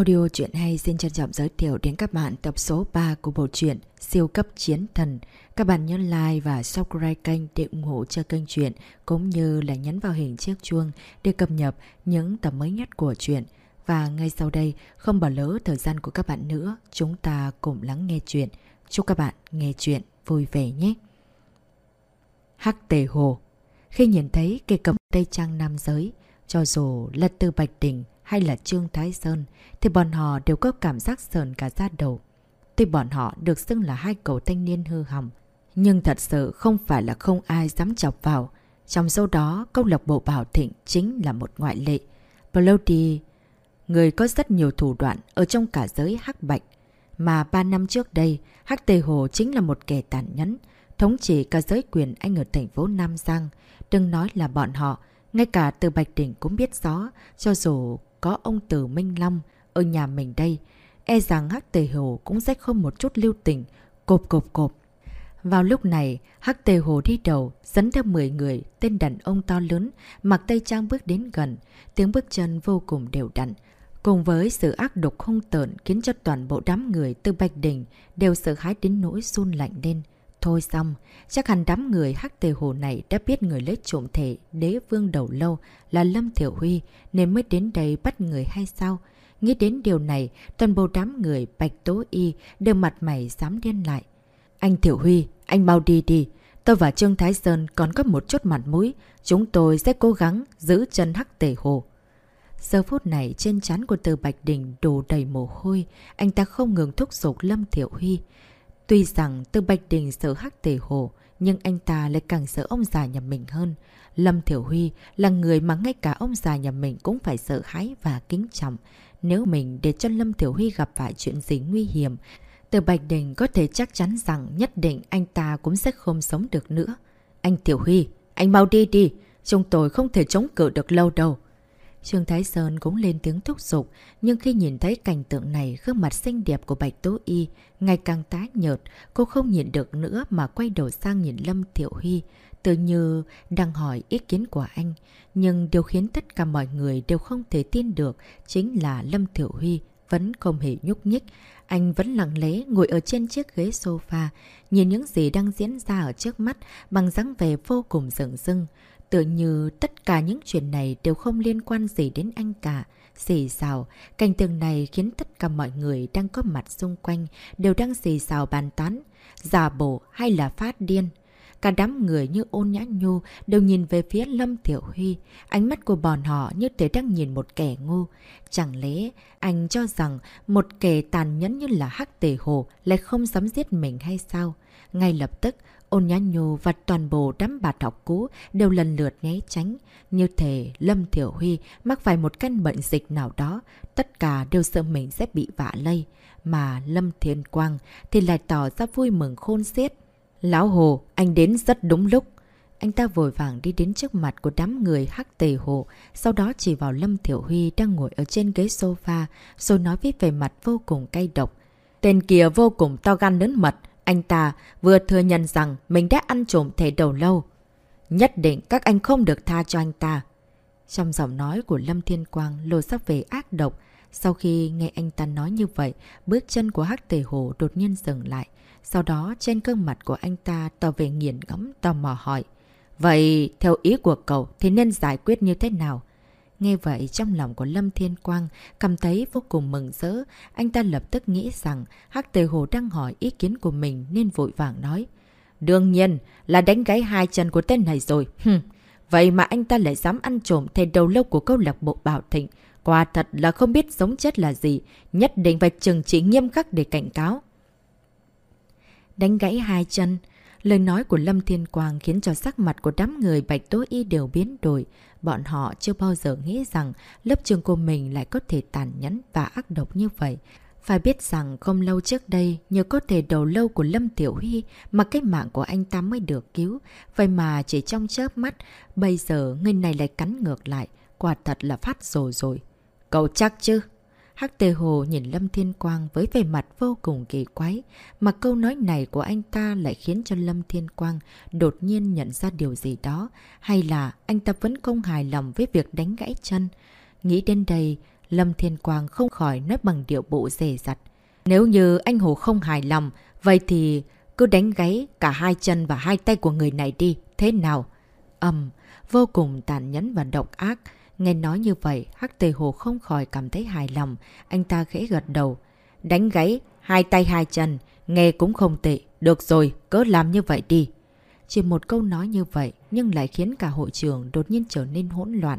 Audio truyện hay xin trân trọng giới thiệu đến các bạn tập số 3 của bộ truyện Siêu cấp chiến thần. Các bạn nhớ like và subscribe kênh để ủng hộ cho kênh truyện cũng như là nhấn vào hình chiếc chuông để cập nhật những tập mới nhất của truyện. Và ngay sau đây, không bỏ lỡ thời gian của các bạn nữa, chúng ta cùng lắng nghe truyện. Chúc các bạn nghe truyện vui vẻ nhé. Hắc Tề Hồ Khi nhìn thấy cây cầm Tây Trang Nam Giới, cho dù là từ Bạch Đình hay là Trương Thái Sơn, thì bọn họ đều có cảm giác sờn cả da đầu. Tuy bọn họ được xưng là hai cầu thanh niên hư hỏng, nhưng thật sự không phải là không ai dám chọc vào. Trong số đó, câu lạc bộ Bảo Thịnh chính là một ngoại lệ. Bloody, người có rất nhiều thủ đoạn ở trong cả giới hắc bạch. Mà ba năm trước đây, Hắc tây Hồ chính là một kẻ tàn nhẫn, thống trị cả giới quyền Anh ở thành phố Nam Giang. Đừng nói là bọn họ, ngay cả từ Bạch Đỉnh cũng biết rõ, cho dù có ông Tử Minh Long ở nhà mình đây, e rằng Hắc Tề Hồ cũng sẽ không một chút lưu tình, cộp cộp cộp. Vào lúc này, Hắc Tề Hồ đi đầu, dẫn theo 10 người, tên đàn ông to lớn, mặc tay trang bước đến gần, tiếng bước chân vô cùng đều đặn. Cùng với sự ác độc hung tợn khiến cho toàn bộ đám người từ Bạch Đình đều sợ hãi đến nỗi run lạnh lên. Thôi xong, chắc hẳn đám người hắc tề hồ này đã biết người lấy trộm thể đế vương đầu lâu là Lâm Thiểu Huy nên mới đến đây bắt người hay sao? Nghĩ đến điều này, toàn bộ đám người Bạch Tố Y đều mặt mày dám điên lại. Anh Thiểu Huy, anh mau đi đi. Tôi và Trương Thái Sơn còn có một chút mặt mũi. Chúng tôi sẽ cố gắng giữ chân hắc tề hồ. Giờ phút này trên trán của từ Bạch Đình đổ đầy mồ hôi. Anh ta không ngừng thúc giục Lâm Thiểu Huy. Tuy rằng từ Bạch Đình sợ hắc tề hồ, nhưng anh ta lại càng sợ ông già nhà mình hơn. Lâm Thiểu Huy là người mà ngay cả ông già nhà mình cũng phải sợ hãi và kính trọng. Nếu mình để cho Lâm Thiểu Huy gặp phải chuyện gì nguy hiểm, từ Bạch Đình có thể chắc chắn rằng nhất định anh ta cũng sẽ không sống được nữa. Anh Tiểu Huy, anh mau đi đi, chúng tôi không thể chống cự được lâu đâu. Trương Thái Sơn cũng lên tiếng thúc giục, nhưng khi nhìn thấy cảnh tượng này, gương mặt xinh đẹp của Bạch Tố Y ngày càng tái nhợt, cô không nhìn được nữa mà quay đầu sang nhìn Lâm Thiệu Huy, tự như đang hỏi ý kiến của anh. Nhưng điều khiến tất cả mọi người đều không thể tin được chính là Lâm Thiệu Huy vẫn không hề nhúc nhích. Anh vẫn lặng lẽ ngồi ở trên chiếc ghế sofa, nhìn những gì đang diễn ra ở trước mắt bằng dáng vẻ vô cùng rừng rưng tựa như tất cả những chuyện này đều không liên quan gì đến anh cả. Xì xào, cảnh tượng này khiến tất cả mọi người đang có mặt xung quanh đều đang xì xào bàn tán. Giả bộ hay là phát điên. Cả đám người như ôn nhã nhu đều nhìn về phía Lâm Tiểu Huy. Ánh mắt của bọn họ như thể đang nhìn một kẻ ngu. Chẳng lẽ anh cho rằng một kẻ tàn nhẫn như là Hắc Tề Hồ lại không dám giết mình hay sao? Ngay lập tức, Ôn Nhã nhô và toàn bộ đám bà học cũ đều lần lượt né tránh. Như thể Lâm Thiểu Huy mắc phải một căn bệnh dịch nào đó, tất cả đều sợ mình sẽ bị vạ lây. Mà Lâm Thiên Quang thì lại tỏ ra vui mừng khôn xiết. Lão Hồ, anh đến rất đúng lúc. Anh ta vội vàng đi đến trước mặt của đám người hắc tề hồ, sau đó chỉ vào Lâm Thiểu Huy đang ngồi ở trên ghế sofa, rồi nói với vẻ mặt vô cùng cay độc. Tên kia vô cùng to gan lớn mật, anh ta vừa thừa nhận rằng mình đã ăn trộm thể đầu lâu. Nhất định các anh không được tha cho anh ta. Trong giọng nói của Lâm Thiên Quang lộ sắc về ác độc. Sau khi nghe anh ta nói như vậy, bước chân của Hắc Tề Hồ đột nhiên dừng lại. Sau đó trên gương mặt của anh ta tỏ về nghiền ngẫm tò mò hỏi. Vậy theo ý của cậu thì nên giải quyết như thế nào? Nghe vậy trong lòng của Lâm Thiên Quang cảm thấy vô cùng mừng rỡ. Anh ta lập tức nghĩ rằng Hắc Tề Hồ đang hỏi ý kiến của mình nên vội vàng nói. Đương nhiên là đánh gáy hai chân của tên này rồi. Hừm, vậy mà anh ta lại dám ăn trộm thề đầu lâu của câu lạc bộ Bảo Thịnh. Quả thật là không biết sống chết là gì. Nhất định phải trừng trị nghiêm khắc để cảnh cáo. Đánh gãy hai chân. Lời nói của Lâm Thiên Quang khiến cho sắc mặt của đám người Bạch Tố Y đều biến đổi. Bọn họ chưa bao giờ nghĩ rằng lớp trường của mình lại có thể tàn nhẫn và ác độc như vậy. Phải biết rằng không lâu trước đây, nhờ có thể đầu lâu của Lâm Tiểu Huy mà cái mạng của anh ta mới được cứu. Vậy mà chỉ trong chớp mắt, bây giờ người này lại cắn ngược lại. Quả thật là phát rồi rồi. Cậu chắc chứ? Hắc Tề Hồ nhìn Lâm Thiên Quang với vẻ mặt vô cùng kỳ quái, mà câu nói này của anh ta lại khiến cho Lâm Thiên Quang đột nhiên nhận ra điều gì đó, hay là anh ta vẫn không hài lòng với việc đánh gãy chân. Nghĩ đến đây, Lâm Thiên Quang không khỏi nói bằng điệu bộ rể dặt. Nếu như anh Hồ không hài lòng, vậy thì cứ đánh gáy cả hai chân và hai tay của người này đi, thế nào? Âm, vô cùng tàn nhẫn và độc ác. Nghe nói như vậy, Hắc Tề Hồ không khỏi cảm thấy hài lòng. Anh ta khẽ gật đầu. Đánh gáy, hai tay hai chân, nghe cũng không tệ. Được rồi, cứ làm như vậy đi. Chỉ một câu nói như vậy, nhưng lại khiến cả hội trường đột nhiên trở nên hỗn loạn.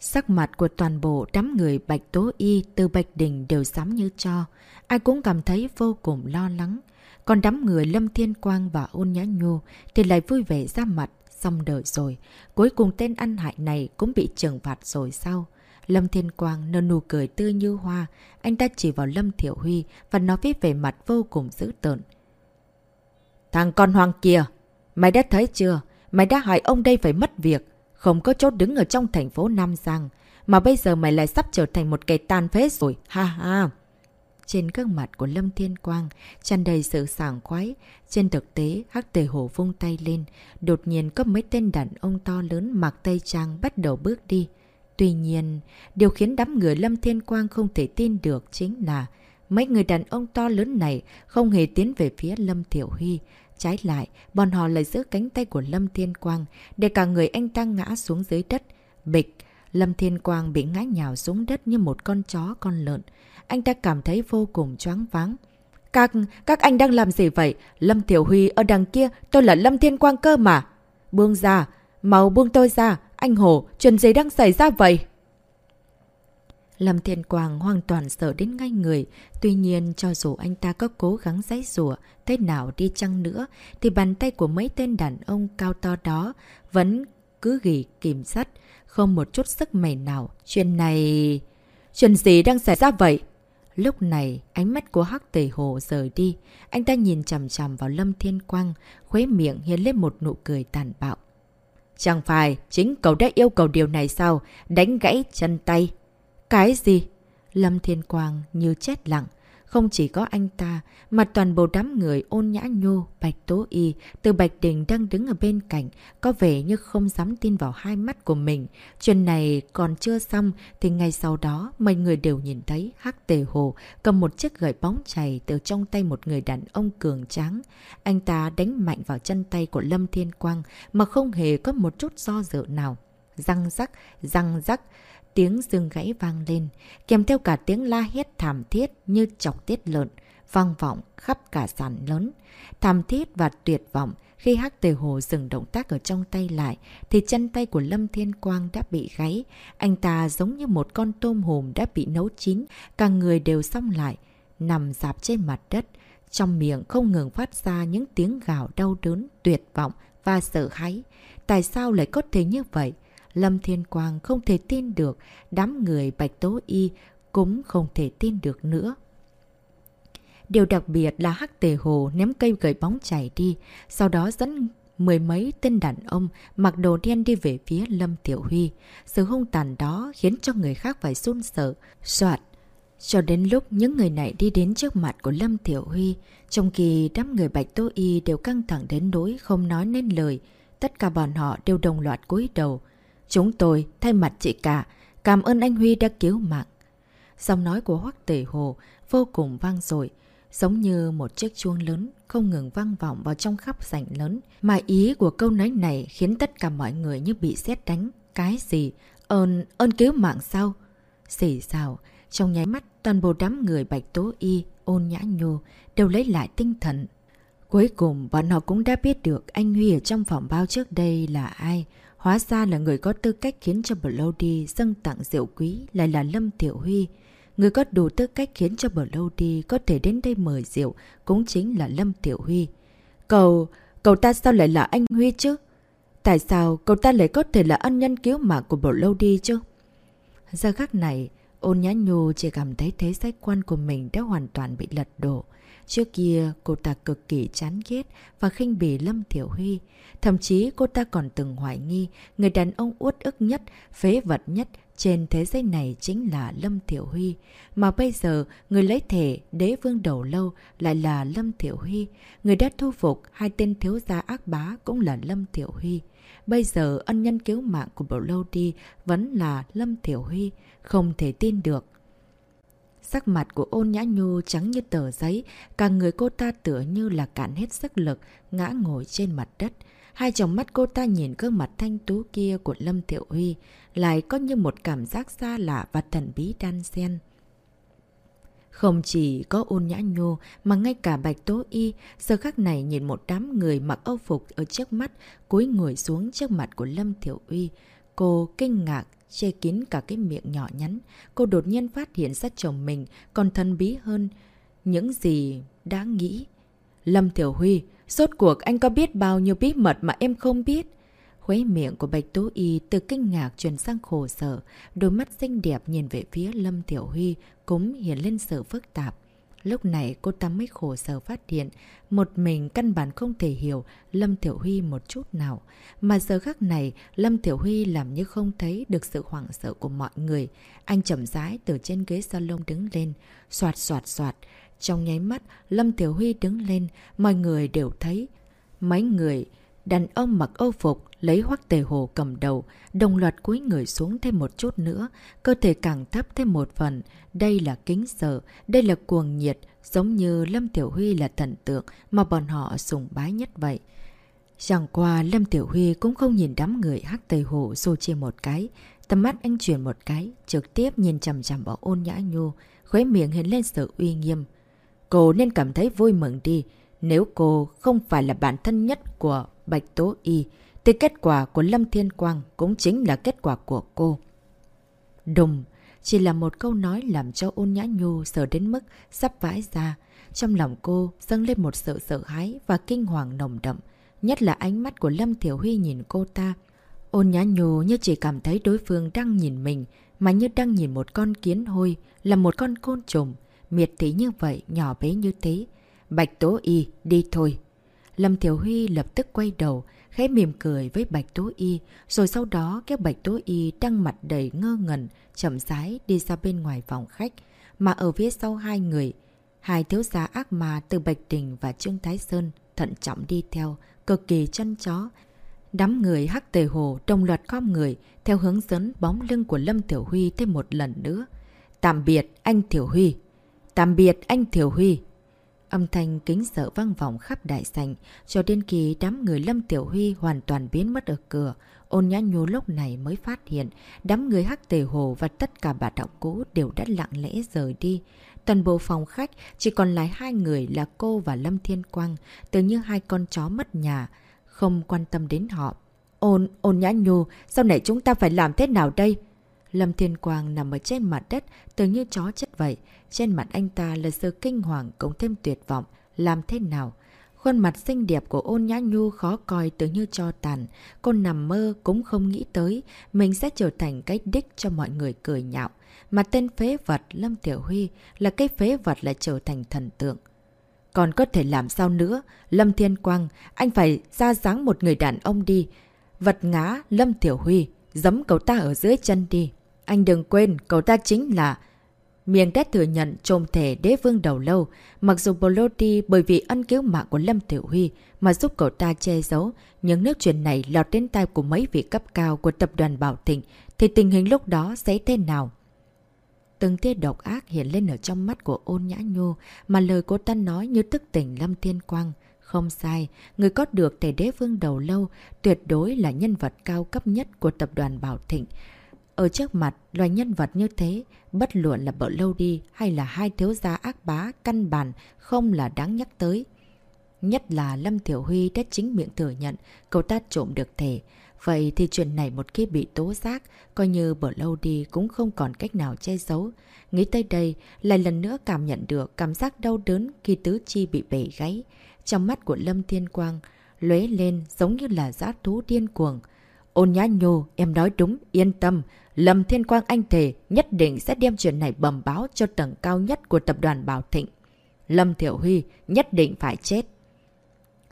Sắc mặt của toàn bộ đám người Bạch Tố Y từ Bạch Đình đều sám như cho. Ai cũng cảm thấy vô cùng lo lắng. Còn đám người Lâm Thiên Quang và Ôn Nhã Nhu thì lại vui vẻ ra mặt, xong đời rồi. Cuối cùng tên ăn hại này cũng bị trừng phạt rồi sao? Lâm Thiên Quang nở nụ cười tươi như hoa. Anh ta chỉ vào Lâm Thiểu Huy và nói với vẻ mặt vô cùng dữ tợn. Thằng con hoang kia! Mày đã thấy chưa? Mày đã hại ông đây phải mất việc. Không có chỗ đứng ở trong thành phố Nam Giang. Mà bây giờ mày lại sắp trở thành một kẻ tàn phế rồi. Ha ha! Trên gương mặt của Lâm Thiên Quang tràn đầy sự sảng khoái. Trên thực tế, Hắc Tề Hổ vung tay lên. Đột nhiên có mấy tên đàn ông to lớn mặc tây trang bắt đầu bước đi. Tuy nhiên, điều khiến đám người Lâm Thiên Quang không thể tin được chính là mấy người đàn ông to lớn này không hề tiến về phía Lâm Tiểu Huy. Trái lại, bọn họ lại giữ cánh tay của Lâm Thiên Quang để cả người anh ta ngã xuống dưới đất. Bịch, Lâm Thiên Quang bị ngã nhào xuống đất như một con chó con lợn. Anh ta cảm thấy vô cùng choáng váng. Các, các anh đang làm gì vậy? Lâm Tiểu Huy ở đằng kia, tôi là Lâm Thiên Quang cơ mà. Buông ra, mau buông tôi ra. Anh Hồ, chuyện gì đang xảy ra vậy? Lâm Thiên Quang hoàn toàn sợ đến ngay người. Tuy nhiên, cho dù anh ta có cố gắng giấy rùa, thế nào đi chăng nữa, thì bàn tay của mấy tên đàn ông cao to đó vẫn cứ ghi kìm sắt, không một chút sức mẻ nào. Chuyện này... Chuyện gì đang xảy ra vậy? Lúc này, ánh mắt của Hắc Tề Hồ rời đi. Anh ta nhìn chằm chằm vào Lâm Thiên Quang, khuế miệng hiện lên một nụ cười tàn bạo. Chẳng phải, chính cậu đã yêu cầu điều này sao? Đánh gãy chân tay. Cái gì? Lâm Thiên Quang như chết lặng. Không chỉ có anh ta, mà toàn bộ đám người ôn nhã nhô, Bạch Tố Y, từ Bạch Đình đang đứng ở bên cạnh, có vẻ như không dám tin vào hai mắt của mình. Chuyện này còn chưa xong, thì ngay sau đó, mọi người đều nhìn thấy Hắc Tề Hồ cầm một chiếc gậy bóng chày từ trong tay một người đàn ông cường tráng. Anh ta đánh mạnh vào chân tay của Lâm Thiên Quang mà không hề có một chút do dự nào. Răng rắc, răng rắc, Tiếng dương gãy vang lên, kèm theo cả tiếng la hét thảm thiết như chọc tiết lợn, vang vọng khắp cả sàn lớn. Thảm thiết và tuyệt vọng, khi Hắc Tề Hồ dừng động tác ở trong tay lại, thì chân tay của Lâm Thiên Quang đã bị gáy. Anh ta giống như một con tôm hùm đã bị nấu chín, cả người đều xong lại, nằm dạp trên mặt đất. Trong miệng không ngừng phát ra những tiếng gào đau đớn, tuyệt vọng và sợ hãi. Tại sao lại có thể như vậy? Lâm Thiên Quang không thể tin được, đám người Bạch Tố Y cũng không thể tin được nữa. Điều đặc biệt là Hắc Tề Hồ ném cây gậy bóng chảy đi, sau đó dẫn mười mấy tên đàn ông mặc đồ đen đi về phía Lâm Tiểu Huy. Sự hung tàn đó khiến cho người khác phải run sợ, soạt. Cho đến lúc những người này đi đến trước mặt của Lâm Tiểu Huy, trong khi đám người Bạch Tố Y đều căng thẳng đến nỗi không nói nên lời, tất cả bọn họ đều đồng loạt cúi đầu. Chúng tôi, thay mặt chị cả, cảm ơn anh Huy đã cứu mạng. Giọng nói của Hoắc Tể Hồ vô cùng vang dội giống như một chiếc chuông lớn không ngừng vang vọng vào trong khắp sảnh lớn. Mà ý của câu nói này khiến tất cả mọi người như bị xét đánh. Cái gì? Ơn, ơn cứu mạng sao? Xỉ xào, trong nháy mắt toàn bộ đám người Bạch Tố Y, ôn nhã nhô đều lấy lại tinh thần. Cuối cùng bọn họ cũng đã biết được anh Huy ở trong phòng bao trước đây là ai. Hóa ra là người có tư cách khiến cho Bloody dâng tặng rượu quý lại là Lâm Tiểu Huy. Người có đủ tư cách khiến cho Bloody có thể đến đây mời rượu cũng chính là Lâm Tiểu Huy. Cậu, cậu ta sao lại là anh Huy chứ? Tại sao cậu ta lại có thể là ân nhân cứu mạng của Bloody chứ? Giờ khắc này, ôn nhã nhu chỉ cảm thấy thế sách quan của mình đã hoàn toàn bị lật đổ. Trước kia, cô ta cực kỳ chán ghét và khinh bỉ Lâm Thiểu Huy. Thậm chí cô ta còn từng hoài nghi người đàn ông uất ức nhất, phế vật nhất trên thế giới này chính là Lâm Thiểu Huy. Mà bây giờ, người lấy thể đế vương đầu lâu lại là Lâm Thiểu Huy. Người đã thu phục hai tên thiếu gia ác bá cũng là Lâm Thiểu Huy. Bây giờ ân nhân cứu mạng của Bộ Lâu Đi vẫn là Lâm Thiểu Huy. Không thể tin được. Sắc mặt của ôn nhã nhu trắng như tờ giấy, cả người cô ta tựa như là cạn hết sức lực, ngã ngồi trên mặt đất. Hai tròng mắt cô ta nhìn gương mặt thanh tú kia của Lâm Thiệu Huy, lại có như một cảm giác xa lạ và thần bí đan xen. Không chỉ có ôn nhã nhô mà ngay cả bạch tố y, giờ khắc này nhìn một đám người mặc âu phục ở trước mắt, cúi người xuống trước mặt của Lâm Thiểu Uy. Cô kinh ngạc, che kín cả cái miệng nhỏ nhắn. Cô đột nhiên phát hiện ra chồng mình còn thần bí hơn những gì đã nghĩ. Lâm Thiểu Huy, Rốt cuộc anh có biết bao nhiêu bí mật mà em không biết? Khuấy miệng của Bạch Tố Y từ kinh ngạc chuyển sang khổ sở, đôi mắt xinh đẹp nhìn về phía Lâm Tiểu Huy cũng hiện lên sự phức tạp. Lúc này cô ta mới khổ sở phát hiện, một mình căn bản không thể hiểu Lâm Tiểu Huy một chút nào. Mà giờ khắc này, Lâm Tiểu Huy làm như không thấy được sự hoảng sợ của mọi người. Anh chậm rãi từ trên ghế salon đứng lên, soạt soạt soạt, trong nháy mắt, Lâm Tiểu Huy đứng lên, mọi người đều thấy. Mấy người, đàn ông mặc âu phục, lấy hoắc tề hồ cầm đầu, đồng loạt cúi người xuống thêm một chút nữa, cơ thể càng thấp thêm một phần. Đây là kính sợ, đây là cuồng nhiệt, giống như Lâm Tiểu Huy là thần tượng mà bọn họ sùng bái nhất vậy. Chẳng qua Lâm Tiểu Huy cũng không nhìn đám người hắc tề hồ xô chia một cái. Tầm mắt anh chuyển một cái, trực tiếp nhìn chằm chằm vào ôn nhã nhu, khuấy miệng hiện lên sự uy nghiêm. Cô nên cảm thấy vui mừng đi. Nếu cô không phải là bản thân nhất của Bạch Tố Y, thì kết quả của Lâm Thiên Quang cũng chính là kết quả của cô. Đùng, chỉ là một câu nói làm cho ôn nhã nhu sợ đến mức sắp vãi ra. Trong lòng cô dâng lên một sự sợ hãi và kinh hoàng nồng đậm. Nhất là ánh mắt của Lâm Thiểu Huy nhìn cô ta. Ôn nhã nhu như chỉ cảm thấy đối phương đang nhìn mình, mà như đang nhìn một con kiến hôi, là một con côn trùng miệt thị như vậy, nhỏ bé như thế. Bạch Tố Y, đi thôi. Lâm Thiểu Huy lập tức quay đầu, khẽ mỉm cười với Bạch Tố Y, rồi sau đó kéo Bạch Tố Y đang mặt đầy ngơ ngẩn, chậm rãi đi ra bên ngoài phòng khách, mà ở phía sau hai người, hai thiếu gia ác ma từ Bạch Đình và Trương Thái Sơn thận trọng đi theo, cực kỳ chân chó. Đám người hắc tề hồ đồng loạt khom người theo hướng dẫn bóng lưng của Lâm Tiểu Huy thêm một lần nữa. Tạm biệt anh Tiểu Huy. Tạm biệt anh Thiểu Huy. Âm thanh kính sợ vang vọng khắp đại sảnh, cho đến khi đám người Lâm Tiểu Huy hoàn toàn biến mất ở cửa. Ôn nhã nhô lúc này mới phát hiện, đám người hắc tề hồ và tất cả bà đạo cũ đều đã lặng lẽ rời đi. Toàn bộ phòng khách chỉ còn lại hai người là cô và Lâm Thiên Quang, tự như hai con chó mất nhà, không quan tâm đến họ. Ôn, ôn nhã nhô, sau này chúng ta phải làm thế nào đây? Lâm Thiên Quang nằm ở trên mặt đất, tưởng như chó chết vậy. Trên mặt anh ta là sự kinh hoàng cũng thêm tuyệt vọng. Làm thế nào? Khuôn mặt xinh đẹp của ôn nhã nhu khó coi tưởng như cho tàn. Cô nằm mơ cũng không nghĩ tới mình sẽ trở thành cái đích cho mọi người cười nhạo. Mà tên phế vật Lâm Tiểu Huy là cái phế vật lại trở thành thần tượng. Còn có thể làm sao nữa? Lâm Thiên Quang, anh phải ra dáng một người đàn ông đi. Vật ngã Lâm Tiểu Huy, giấm cậu ta ở dưới chân đi. Anh đừng quên, cậu ta chính là... Miền đất thừa nhận trôm thể đế vương đầu lâu, mặc dù Boloti bởi vì ân cứu mạng của Lâm Tiểu Huy mà giúp cậu ta che giấu, những nước chuyện này lọt đến tay của mấy vị cấp cao của tập đoàn Bảo Thịnh, thì tình hình lúc đó sẽ thế nào? Từng tia độc ác hiện lên ở trong mắt của ôn nhã nhô, mà lời cô ta nói như thức tỉnh Lâm Thiên Quang. Không sai, người có được thể đế vương đầu lâu tuyệt đối là nhân vật cao cấp nhất của tập đoàn Bảo Thịnh. Ở trước mặt, loài nhân vật như thế, bất luận là bợ lâu đi hay là hai thiếu gia ác bá căn bản không là đáng nhắc tới. Nhất là Lâm Thiểu Huy đã chính miệng thừa nhận cậu ta trộm được thể. Vậy thì chuyện này một khi bị tố giác, coi như bở lâu đi cũng không còn cách nào che giấu. Nghĩ tới đây, lại lần nữa cảm nhận được cảm giác đau đớn khi tứ chi bị bể gáy. Trong mắt của Lâm Thiên Quang, lóe lên giống như là giã thú điên cuồng. Ôn nhã nhô, em nói đúng, yên tâm. Lâm Thiên Quang Anh thề nhất định sẽ đem chuyện này bầm báo cho tầng cao nhất của tập đoàn Bảo Thịnh. Lâm Thiểu Huy nhất định phải chết.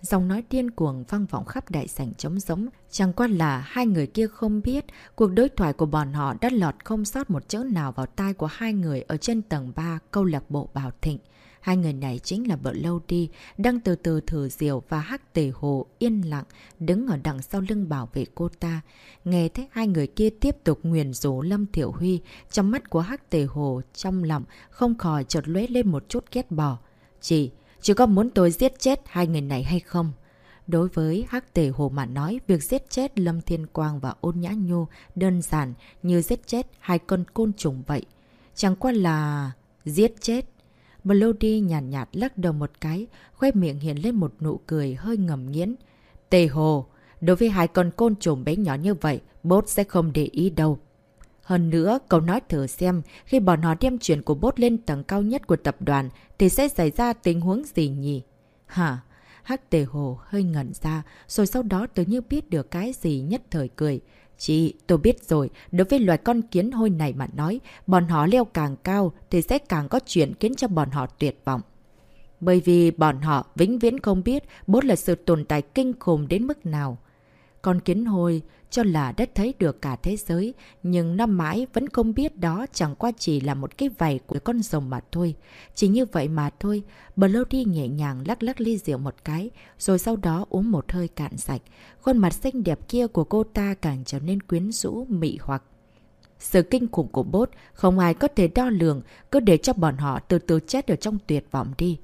Giọng nói điên cuồng vang vọng khắp đại sảnh trống giống. Chẳng qua là hai người kia không biết, cuộc đối thoại của bọn họ đã lọt không sót một chữ nào vào tai của hai người ở trên tầng 3 câu lạc bộ Bảo Thịnh. Hai người này chính là vợ lâu đi, đang từ từ thử diều và hắc tề hồ yên lặng, đứng ở đằng sau lưng bảo vệ cô ta. Nghe thấy hai người kia tiếp tục nguyền rủ Lâm Thiểu Huy, trong mắt của hắc tề hồ trong lòng không khỏi chợt lóe lên một chút ghét bỏ. Chị, chị có muốn tôi giết chết hai người này hay không? Đối với Hắc Tề Hồ mà nói, việc giết chết Lâm Thiên Quang và Ôn Nhã Nhu đơn giản như giết chết hai con côn trùng vậy. Chẳng qua là giết chết Melody nhàn nhạt, nhạt lắc đầu một cái, khoe miệng hiện lên một nụ cười hơi ngầm nghiến. Tề hồ, đối với hai con côn trùng bé nhỏ như vậy, bốt sẽ không để ý đâu. Hơn nữa, cậu nói thử xem, khi bọn họ đem chuyện của bốt lên tầng cao nhất của tập đoàn, thì sẽ xảy ra tình huống gì nhỉ? Hả? Hắc tề hồ hơi ngẩn ra, rồi sau đó tự như biết được cái gì nhất thời cười. Chị, tôi biết rồi, đối với loài con kiến hôi này mà nói, bọn họ leo càng cao thì sẽ càng có chuyện khiến cho bọn họ tuyệt vọng. Bởi vì bọn họ vĩnh viễn không biết bốt là sự tồn tại kinh khủng đến mức nào. Con kiến hôi cho là đã thấy được cả thế giới, nhưng năm mãi vẫn không biết đó chẳng qua chỉ là một cái vảy của con rồng mà thôi. Chỉ như vậy mà thôi, Bloody nhẹ nhàng lắc lắc ly rượu một cái, rồi sau đó uống một hơi cạn sạch. Khuôn mặt xinh đẹp kia của cô ta càng trở nên quyến rũ, mị hoặc. Sự kinh khủng của bốt không ai có thể đo lường, cứ để cho bọn họ từ từ chết ở trong tuyệt vọng đi.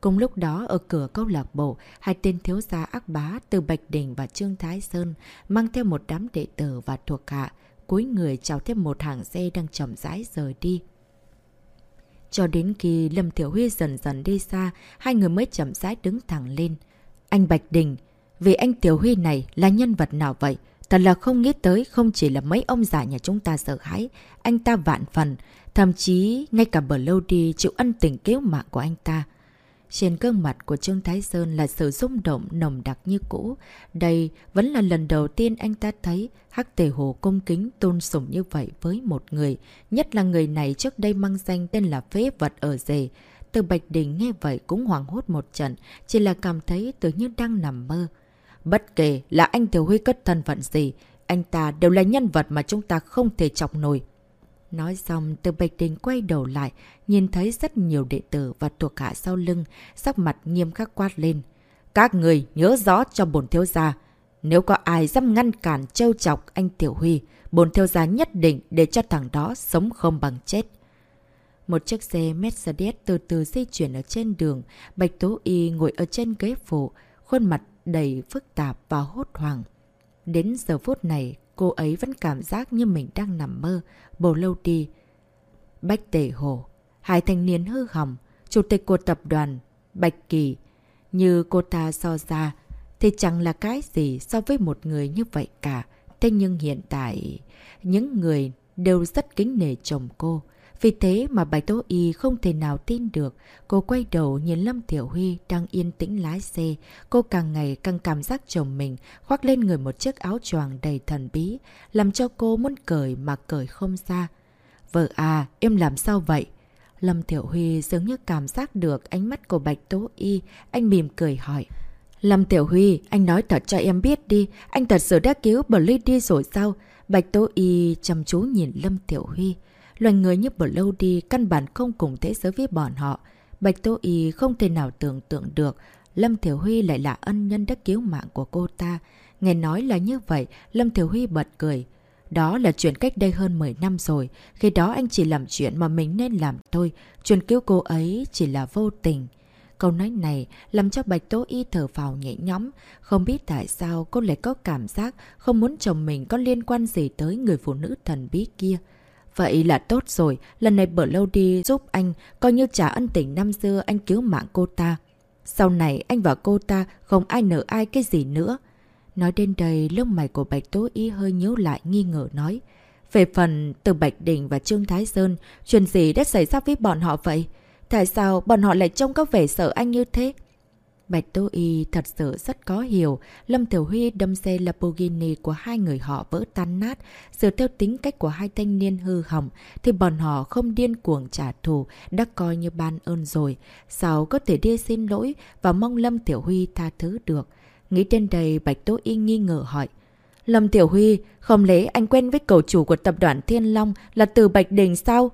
Cùng lúc đó ở cửa câu lạc bộ, hai tên thiếu gia ác bá từ Bạch Đình và Trương Thái Sơn mang theo một đám đệ tử và thuộc hạ, cuối người chào thêm một hàng xe đang chậm rãi rời đi. Cho đến khi Lâm Tiểu Huy dần dần đi xa, hai người mới chậm rãi đứng thẳng lên. Anh Bạch Đình, vì anh Tiểu Huy này là nhân vật nào vậy? Thật là không nghĩ tới không chỉ là mấy ông già nhà chúng ta sợ hãi, anh ta vạn phần, thậm chí ngay cả bờ lâu đi chịu ân tình cứu mạng của anh ta. Trên gương mặt của Trương Thái Sơn là sự rung động nồng đặc như cũ. Đây vẫn là lần đầu tiên anh ta thấy Hắc Tề Hồ cung kính tôn sủng như vậy với một người. Nhất là người này trước đây mang danh tên là phế vật ở rề. Từ Bạch Đình nghe vậy cũng hoảng hốt một trận, chỉ là cảm thấy tự như đang nằm mơ. Bất kể là anh Tiểu Huy cất thân phận gì, anh ta đều là nhân vật mà chúng ta không thể chọc nổi. Nói xong, từ Bạch Đình quay đầu lại, nhìn thấy rất nhiều đệ tử và thuộc hạ sau lưng, sắc mặt nghiêm khắc quát lên. Các người nhớ rõ cho bổn thiếu gia. Nếu có ai dám ngăn cản trêu chọc anh Tiểu Huy, bổn thiếu gia nhất định để cho thằng đó sống không bằng chết. Một chiếc xe Mercedes từ từ di chuyển ở trên đường, Bạch Tố Y ngồi ở trên ghế phụ, khuôn mặt đầy phức tạp và hốt hoảng. Đến giờ phút này, cô ấy vẫn cảm giác như mình đang nằm mơ, bồ lâu đi. Bách Tể Hồ, hai thanh niên hư hỏng, chủ tịch của tập đoàn Bạch Kỳ. Như cô ta so ra, thì chẳng là cái gì so với một người như vậy cả. Thế nhưng hiện tại, những người đều rất kính nể chồng cô. Vì thế mà Bạch Tố Y không thể nào tin được. Cô quay đầu nhìn Lâm Tiểu Huy đang yên tĩnh lái xe. Cô càng ngày càng cảm giác chồng mình khoác lên người một chiếc áo choàng đầy thần bí, làm cho cô muốn cởi mà cởi không ra. Vợ à, em làm sao vậy? Lâm Tiểu Huy dường như cảm giác được ánh mắt của Bạch Tố Y, anh mỉm cười hỏi. Lâm Tiểu Huy, anh nói thật cho em biết đi, anh thật sự đã cứu Blade đi rồi sao? Bạch Tố Y chăm chú nhìn Lâm Tiểu Huy. Loài người như Bloody căn bản không cùng thế giới với bọn họ. Bạch Tô Y không thể nào tưởng tượng được Lâm Thiểu Huy lại là ân nhân đã cứu mạng của cô ta. Nghe nói là như vậy, Lâm Thiểu Huy bật cười. Đó là chuyện cách đây hơn 10 năm rồi. Khi đó anh chỉ làm chuyện mà mình nên làm thôi. Chuyện cứu cô ấy chỉ là vô tình. Câu nói này làm cho Bạch Tố Y thở vào nhẹ nhõm. Không biết tại sao cô lại có cảm giác không muốn chồng mình có liên quan gì tới người phụ nữ thần bí kia. Vậy là tốt rồi, lần này bở lâu đi giúp anh, coi như trả ân tình năm xưa anh cứu mạng cô ta. Sau này anh và cô ta không ai nợ ai cái gì nữa. Nói đến đây, lông mày của Bạch Tố Y hơi nhíu lại nghi ngờ nói. Về phần từ Bạch Đình và Trương Thái Sơn, chuyện gì đã xảy ra với bọn họ vậy? Tại sao bọn họ lại trông có vẻ sợ anh như thế? Bạch Tô Y thật sự rất có hiểu. Lâm Tiểu Huy đâm xe Lamborghini của hai người họ vỡ tan nát. Dựa theo tính cách của hai thanh niên hư hỏng thì bọn họ không điên cuồng trả thù, đã coi như ban ơn rồi. Sao có thể đi xin lỗi và mong Lâm Tiểu Huy tha thứ được. Nghĩ đến đây Bạch Tô Y nghi ngờ hỏi. Lâm Tiểu Huy, không lẽ anh quen với cầu chủ của tập đoàn Thiên Long là từ Bạch Đình sao?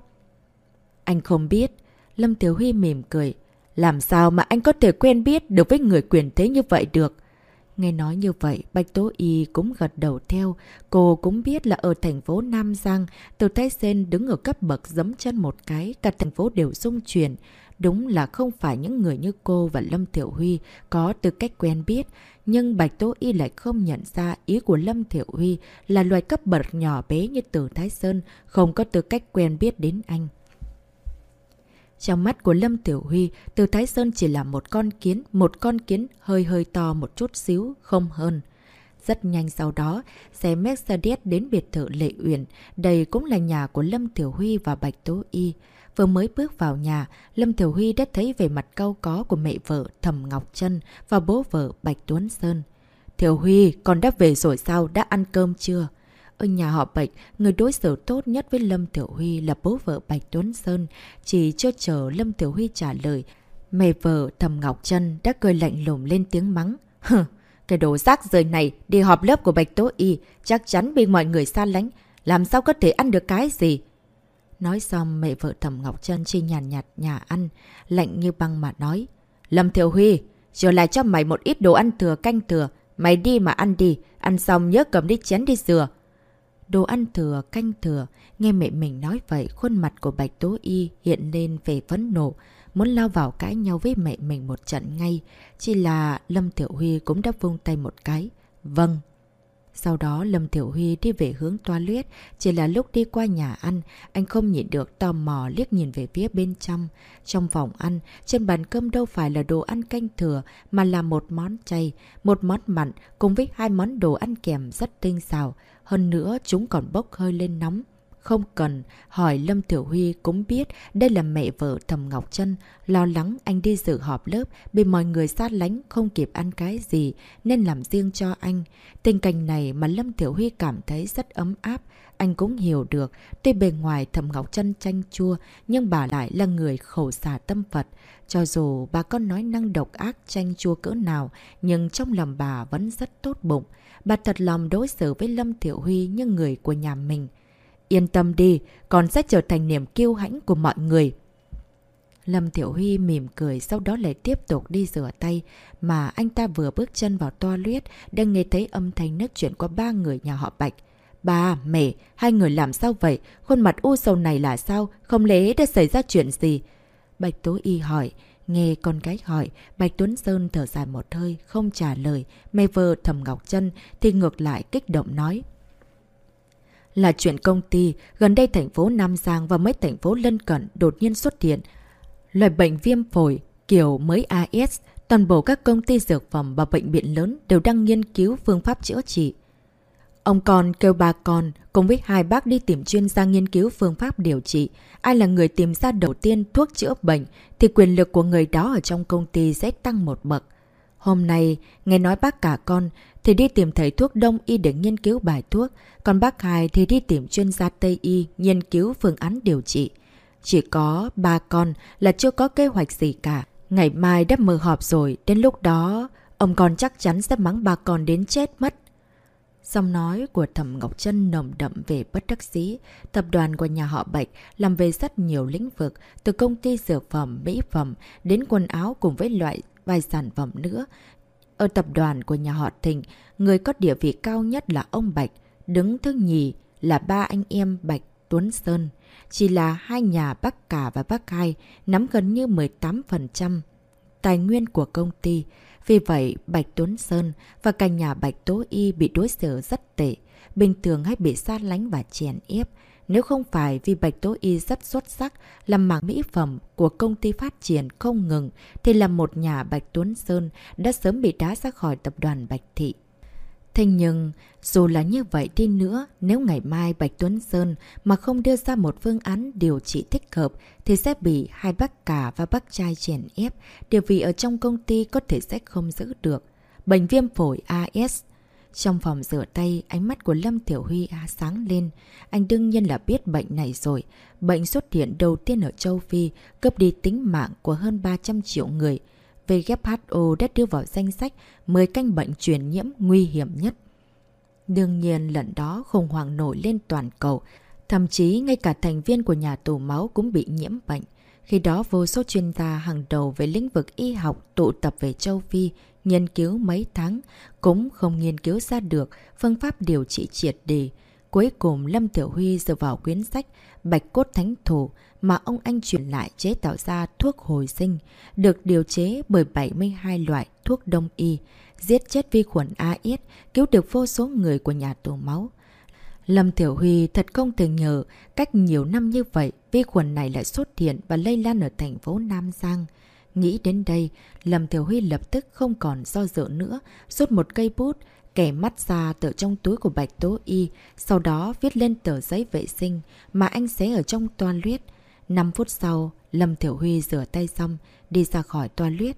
Anh không biết. Lâm Tiểu Huy mỉm cười. Làm sao mà anh có thể quen biết được với người quyền thế như vậy được? Nghe nói như vậy, Bạch Tố Y cũng gật đầu theo. Cô cũng biết là ở thành phố Nam Giang, từ Thái Sen đứng ở cấp bậc giấm chân một cái, cả thành phố đều rung chuyển. Đúng là không phải những người như cô và Lâm Thiểu Huy có tư cách quen biết, nhưng Bạch Tố Y lại không nhận ra ý của Lâm Thiểu Huy là loài cấp bậc nhỏ bé như Tử Thái Sơn, không có tư cách quen biết đến anh. Trong mắt của Lâm Tiểu Huy, Từ Thái Sơn chỉ là một con kiến, một con kiến hơi hơi to một chút xíu, không hơn. Rất nhanh sau đó, xe Mercedes đến biệt thự Lệ Uyển. Đây cũng là nhà của Lâm Tiểu Huy và Bạch Tố Y. Vừa mới bước vào nhà, Lâm Tiểu Huy đã thấy về mặt cau có của mẹ vợ Thẩm Ngọc Trân và bố vợ Bạch Tuấn Sơn. Tiểu Huy, con đã về rồi sao? Đã ăn cơm chưa? Ở nhà họ Bạch, người đối xử tốt nhất với Lâm Tiểu Huy là bố vợ Bạch Tuấn Sơn. Chỉ chưa chờ Lâm Tiểu Huy trả lời. Mẹ vợ Thầm Ngọc Trân đã cười lạnh lùng lên tiếng mắng. Hừ, cái đồ rác rời này đi họp lớp của Bạch Tố Y chắc chắn bị mọi người xa lánh. Làm sao có thể ăn được cái gì? Nói xong mẹ vợ Thẩm Ngọc Trân chi nhàn nhạt nhà ăn, lạnh như băng mà nói. Lâm Thiểu Huy, trở lại cho mày một ít đồ ăn thừa canh thừa. Mày đi mà ăn đi, ăn xong nhớ cầm đi chén đi dừa. Đồ ăn thừa, canh thừa, nghe mẹ mình nói vậy, khuôn mặt của Bạch Tố Y hiện lên về phấn nộ, muốn lao vào cãi nhau với mẹ mình một trận ngay. Chỉ là Lâm Tiểu Huy cũng đã vung tay một cái. Vâng. Sau đó Lâm Tiểu Huy đi về hướng toilet, chỉ là lúc đi qua nhà ăn, anh không nhịn được tò mò liếc nhìn về phía bên trong. Trong phòng ăn, trên bàn cơm đâu phải là đồ ăn canh thừa mà là một món chay, một món mặn cùng với hai món đồ ăn kèm rất tinh xào. Hơn nữa chúng còn bốc hơi lên nóng. Không cần, hỏi Lâm Tiểu Huy cũng biết đây là mẹ vợ Thầm Ngọc Trân, lo lắng anh đi dự họp lớp, bị mọi người sát lánh không kịp ăn cái gì, nên làm riêng cho anh. Tình cảnh này mà Lâm Tiểu Huy cảm thấy rất ấm áp, anh cũng hiểu được, tuy bề ngoài Thầm Ngọc Trân chanh chua, nhưng bà lại là người khẩu xả tâm Phật. Cho dù bà con nói năng độc ác chanh chua cỡ nào, nhưng trong lòng bà vẫn rất tốt bụng. Bà thật lòng đối xử với Lâm Tiểu Huy như người của nhà mình. Yên tâm đi, con sẽ trở thành niềm kiêu hãnh của mọi người. Lâm Thiểu Huy mỉm cười sau đó lại tiếp tục đi rửa tay mà anh ta vừa bước chân vào toilet đang nghe thấy âm thanh nước chuyển qua ba người nhà họ Bạch. Ba, mẹ, hai người làm sao vậy? Khuôn mặt u sầu này là sao? Không lẽ đã xảy ra chuyện gì? Bạch Tố Y hỏi. Nghe con gái hỏi, Bạch Tuấn Sơn thở dài một hơi, không trả lời. Mẹ vợ Thầm Ngọc chân, thì ngược lại kích động nói. Là chuyện công ty, gần đây thành phố Nam Giang và mấy thành phố lân cận đột nhiên xuất hiện. Loại bệnh viêm phổi, kiểu mới AS, toàn bộ các công ty dược phẩm và bệnh viện lớn đều đang nghiên cứu phương pháp chữa trị. Ông con kêu bà con cùng với hai bác đi tìm chuyên gia nghiên cứu phương pháp điều trị. Ai là người tìm ra đầu tiên thuốc chữa bệnh thì quyền lực của người đó ở trong công ty sẽ tăng một bậc. Hôm nay, nghe nói bác cả con thì đi tìm thầy thuốc đông y để nghiên cứu bài thuốc, còn bác hai thì đi tìm chuyên gia Tây y nghiên cứu phương án điều trị. Chỉ có ba con là chưa có kế hoạch gì cả. Ngày mai đã mở họp rồi, đến lúc đó ông con chắc chắn sẽ mắng ba con đến chết mất. Giọng nói của Thẩm Ngọc Trân nồng đậm về bất đắc dĩ. Tập đoàn của nhà họ Bạch làm về rất nhiều lĩnh vực, từ công ty dược phẩm, mỹ phẩm đến quần áo cùng với loại vài sản phẩm nữa. Ở tập đoàn của nhà họ Thịnh, người có địa vị cao nhất là ông Bạch, đứng thứ nhì là ba anh em Bạch Tuấn Sơn. Chỉ là hai nhà Bắc Cả và Bắc Hai nắm gần như 18% tài nguyên của công ty. Vì vậy, Bạch Tuấn Sơn và cả nhà Bạch Tố Y bị đối xử rất tệ, bình thường hay bị xa lánh và chèn ép. Nếu không phải vì Bạch Tố Y rất xuất sắc, làm mảng mỹ phẩm của công ty phát triển không ngừng, thì là một nhà Bạch Tuấn Sơn đã sớm bị đá ra khỏi tập đoàn Bạch Thị. Thế nhưng, dù là như vậy đi nữa, nếu ngày mai Bạch Tuấn Sơn mà không đưa ra một phương án điều trị thích hợp, thì sẽ bị hai bác cả và bác trai chèn ép, điều vì ở trong công ty có thể sẽ không giữ được. Bệnh viêm phổi AS trong phòng rửa tay, ánh mắt của Lâm Tiểu Huy á sáng lên. Anh đương nhiên là biết bệnh này rồi. Bệnh xuất hiện đầu tiên ở châu Phi, cướp đi tính mạng của hơn 300 triệu người. WHO đã đưa vào danh sách 10 canh bệnh truyền nhiễm nguy hiểm nhất. Đương nhiên lần đó khủng hoảng nổi lên toàn cầu, thậm chí ngay cả thành viên của nhà tù máu cũng bị nhiễm bệnh. Khi đó vô số chuyên gia hàng đầu về lĩnh vực y học tụ tập về châu Phi, nghiên cứu mấy tháng, cũng không nghiên cứu ra được phương pháp điều trị triệt đề. Cuối cùng Lâm Tiểu Huy dựa vào quyển sách Bạch Cốt Thánh Thủ mà ông anh truyền lại chế tạo ra thuốc hồi sinh, được điều chế bởi 72 loại thuốc đông y, giết chết vi khuẩn A yết, cứu được vô số người của nhà tù máu. Lâm Tiểu Huy thật không thể ngờ cách nhiều năm như vậy vi khuẩn này lại xuất hiện và lây lan ở thành phố Nam Giang. Nghĩ đến đây, Lâm Tiểu Huy lập tức không còn do dự nữa, rút một cây bút, kẻ mắt ra từ trong túi của Bạch Tố Y, sau đó viết lên tờ giấy vệ sinh mà anh xé ở trong toilet. 5 phút sau, Lâm Tiểu Huy rửa tay xong, đi ra khỏi toilet.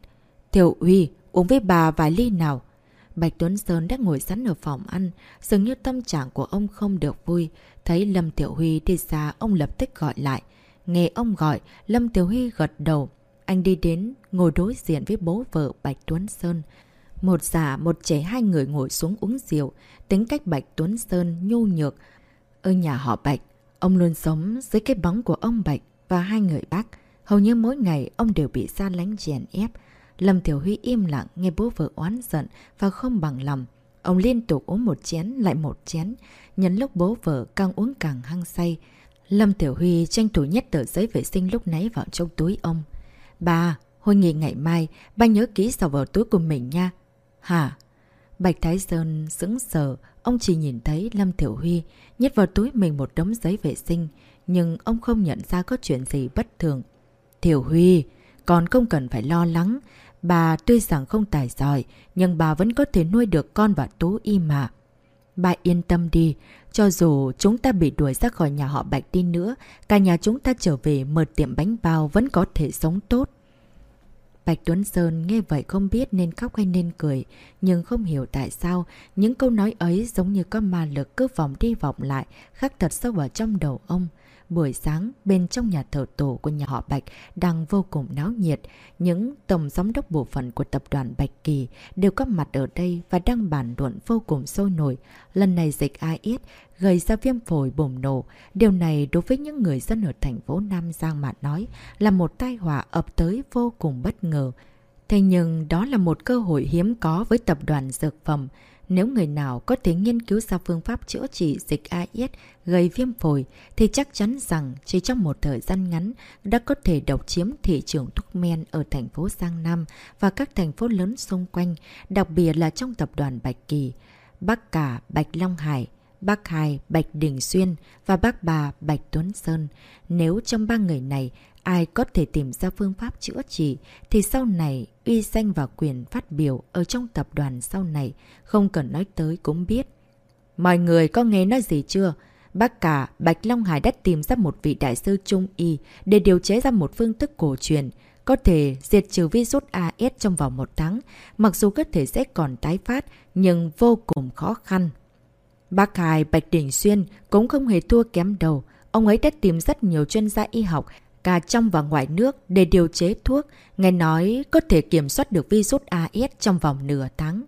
Tiểu Huy, uống với bà vài ly nào. Bạch Tuấn Sơn đã ngồi sẵn ở phòng ăn, dường như tâm trạng của ông không được vui. Thấy Lâm Tiểu Huy đi xa, ông lập tức gọi lại. Nghe ông gọi, Lâm Tiểu Huy gật đầu. Anh đi đến, ngồi đối diện với bố vợ Bạch Tuấn Sơn. Một già, một trẻ hai người ngồi xuống uống rượu. Tính cách Bạch Tuấn Sơn nhu nhược. Ở nhà họ Bạch, ông luôn sống dưới cái bóng của ông Bạch và hai người bác. Hầu như mỗi ngày ông đều bị xa lánh chèn ép. Lâm Tiểu Huy im lặng nghe bố vợ oán giận và không bằng lòng. Ông liên tục uống một chén lại một chén. Nhân lúc bố vợ càng uống càng hăng say. Lâm Tiểu Huy tranh thủ nhét tờ giấy vệ sinh lúc nãy vào trong túi ông. Bà, hội nghị ngày mai, ba nhớ ký vào vào túi của mình nha. Hả? Bạch Thái Sơn sững sờ, ông chỉ nhìn thấy Lâm Tiểu Huy nhét vào túi mình một đống giấy vệ sinh, nhưng ông không nhận ra có chuyện gì bất thường. Tiểu Huy, còn không cần phải lo lắng, bà tuy rằng không tài giỏi, nhưng bà vẫn có thể nuôi được con và Tú Y mà. Bà yên tâm đi, cho dù chúng ta bị đuổi ra khỏi nhà họ Bạch đi nữa, cả nhà chúng ta trở về mở tiệm bánh bao vẫn có thể sống tốt. Bạch Tuấn Sơn nghe vậy không biết nên khóc hay nên cười, nhưng không hiểu tại sao những câu nói ấy giống như có ma lực cứ vòng đi vòng lại, khắc thật sâu vào trong đầu ông. Buổi sáng, bên trong nhà thờ tổ của nhà họ Bạch đang vô cùng náo nhiệt. Những tổng giám đốc bộ phận của tập đoàn Bạch Kỳ đều có mặt ở đây và đang bàn luận vô cùng sôi nổi. Lần này dịch AIS gây ra viêm phổi bùng nổ. Điều này đối với những người dân ở thành phố Nam Giang mà nói là một tai họa ập tới vô cùng bất ngờ. Thế nhưng đó là một cơ hội hiếm có với tập đoàn dược phẩm. Nếu người nào có thể nghiên cứu ra phương pháp chữa trị dịch AIS gây viêm phổi thì chắc chắn rằng chỉ trong một thời gian ngắn đã có thể độc chiếm thị trường thuốc men ở thành phố Giang Nam và các thành phố lớn xung quanh, đặc biệt là trong tập đoàn Bạch Kỳ, Bắc Cả, Bạch Long Hải, Bác Hải, Bạch Đình Xuyên và bác bà Bạch Tuấn Sơn. Nếu trong ba người này ai có thể tìm ra phương pháp chữa trị thì sau này uy danh và quyền phát biểu ở trong tập đoàn sau này không cần nói tới cũng biết. Mọi người có nghe nói gì chưa? Bác cả Bạch Long Hải đã tìm ra một vị đại sư trung y để điều chế ra một phương thức cổ truyền có thể diệt trừ virus AS trong vòng một tháng, mặc dù có thể sẽ còn tái phát nhưng vô cùng khó khăn. Bác Hải Bạch Đình Xuyên cũng không hề thua kém đầu. Ông ấy đã tìm rất nhiều chuyên gia y học cả trong và ngoài nước để điều chế thuốc, nghe nói có thể kiểm soát được virus AS trong vòng nửa tháng.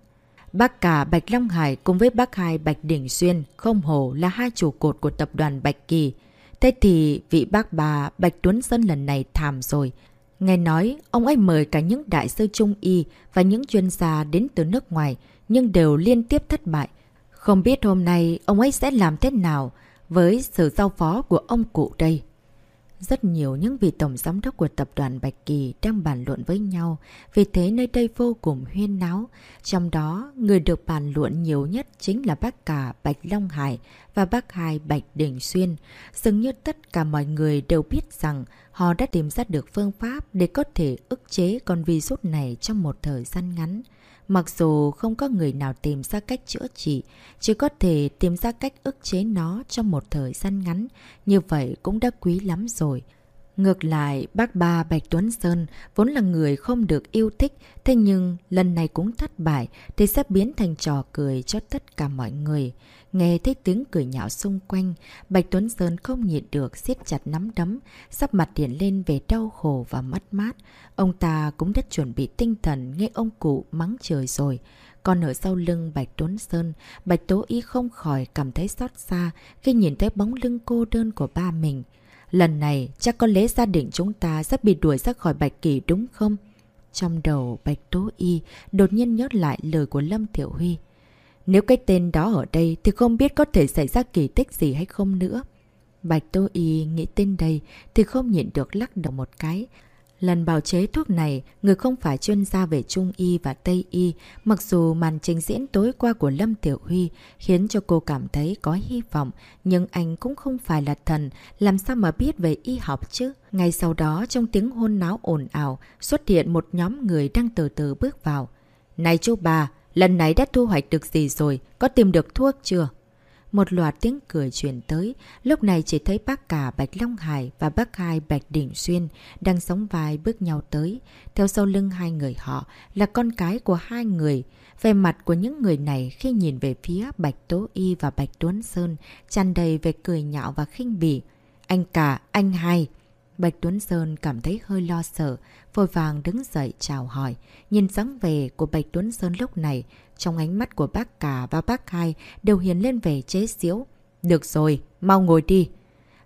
Bác cả Bạch Long Hải cùng với bác hai Bạch Đình Xuyên, không hồ là hai trụ cột của tập đoàn Bạch Kỳ. Thế thì vị bác bà Bạch Tuấn Sơn lần này thảm rồi. Nghe nói ông ấy mời cả những đại sư trung y và những chuyên gia đến từ nước ngoài nhưng đều liên tiếp thất bại. Không biết hôm nay ông ấy sẽ làm thế nào với sự giao phó của ông cụ đây. Rất nhiều những vị tổng giám đốc của tập đoàn Bạch Kỳ đang bàn luận với nhau, vì thế nơi đây vô cùng huyên náo. Trong đó, người được bàn luận nhiều nhất chính là bác cả Bạch Long Hải và bác hai Bạch Đình Xuyên. Dường như tất cả mọi người đều biết rằng họ đã tìm ra được phương pháp để có thể ức chế con virus này trong một thời gian ngắn. Mặc dù không có người nào tìm ra cách chữa trị, chỉ có thể tìm ra cách ức chế nó trong một thời gian ngắn, như vậy cũng đã quý lắm rồi. Ngược lại, bác ba Bạch Tuấn Sơn vốn là người không được yêu thích, thế nhưng lần này cũng thất bại thì sẽ biến thành trò cười cho tất cả mọi người. Nghe thấy tiếng cười nhạo xung quanh, Bạch Tuấn Sơn không nhịn được siết chặt nắm đấm, sắp mặt điện lên về đau khổ và mất mát. Ông ta cũng đã chuẩn bị tinh thần nghe ông cụ mắng trời rồi. Còn ở sau lưng Bạch Tuấn Sơn, Bạch Tố Y không khỏi cảm thấy xót xa khi nhìn thấy bóng lưng cô đơn của ba mình. Lần này chắc có lẽ gia đình chúng ta sắp bị đuổi ra khỏi Bạch Kỳ đúng không? Trong đầu Bạch Tố Y đột nhiên nhớ lại lời của Lâm Thiểu Huy. Nếu cái tên đó ở đây thì không biết có thể xảy ra kỳ tích gì hay không nữa. Bạch Tô Y nghĩ tên đây thì không nhịn được lắc đầu một cái. Lần bào chế thuốc này, người không phải chuyên gia về Trung Y và Tây Y, mặc dù màn trình diễn tối qua của Lâm Tiểu Huy khiến cho cô cảm thấy có hy vọng, nhưng anh cũng không phải là thần, làm sao mà biết về y học chứ? Ngay sau đó, trong tiếng hôn náo ồn ào, xuất hiện một nhóm người đang từ từ bước vào. Này chú bà, lần này đã thu hoạch được gì rồi? Có tìm được thuốc chưa? Một loạt tiếng cười truyền tới, lúc này chỉ thấy bác cả Bạch Long Hải và bác hai Bạch Đỉnh Xuyên đang sống vai bước nhau tới. Theo sau lưng hai người họ là con cái của hai người. Về mặt của những người này khi nhìn về phía Bạch Tố Y và Bạch Tuấn Sơn tràn đầy về cười nhạo và khinh bỉ. Anh cả, anh hai. Bạch Tuấn Sơn cảm thấy hơi lo sợ, vội vàng đứng dậy chào hỏi. Nhìn dáng về của Bạch Tuấn Sơn lúc này, trong ánh mắt của bác cả và bác hai đều hiến lên về chế xíu. Được rồi, mau ngồi đi.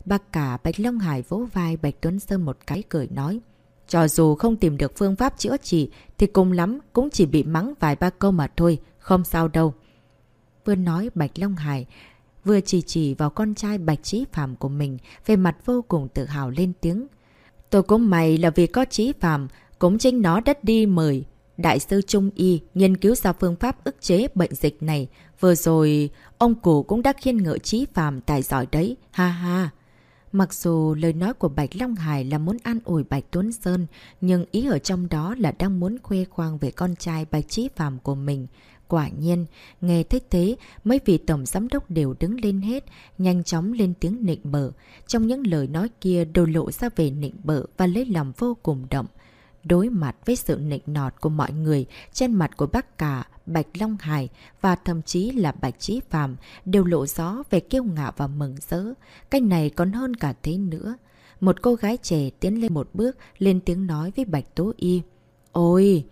Bác cả Bạch Long Hải vỗ vai Bạch Tuấn Sơn một cái cười nói. Cho dù không tìm được phương pháp chữa trị thì cùng lắm cũng chỉ bị mắng vài ba câu mà thôi, không sao đâu. Vừa nói Bạch Long Hải vừa chỉ chỉ vào con trai Bạch Trí Phạm của mình về mặt vô cùng tự hào lên tiếng. Tôi cũng mày là vì có Trí Phạm, cũng chính nó đất đi mời Đại sư Trung Y nghiên cứu ra phương pháp ức chế bệnh dịch này. Vừa rồi, ông cụ cũng đã khiên ngợi trí phàm tài giỏi đấy. Ha ha! Mặc dù lời nói của Bạch Long Hải là muốn an ủi Bạch Tuấn Sơn, nhưng ý ở trong đó là đang muốn khoe khoang về con trai Bạch Trí Phàm của mình. Quả nhiên, nghe thấy thế, mấy vị tổng giám đốc đều đứng lên hết, nhanh chóng lên tiếng nịnh bở. Trong những lời nói kia đều lộ ra về nịnh bở và lấy lòng vô cùng động. Đối mặt với sự nịnh nọt của mọi người, trên mặt của bác cả, Bạch Long Hải và thậm chí là Bạch Trí Phàm đều lộ rõ về kiêu ngạo và mừng rỡ. cách này còn hơn cả thế nữa. Một cô gái trẻ tiến lên một bước, lên tiếng nói với Bạch Tố Y. Ôi,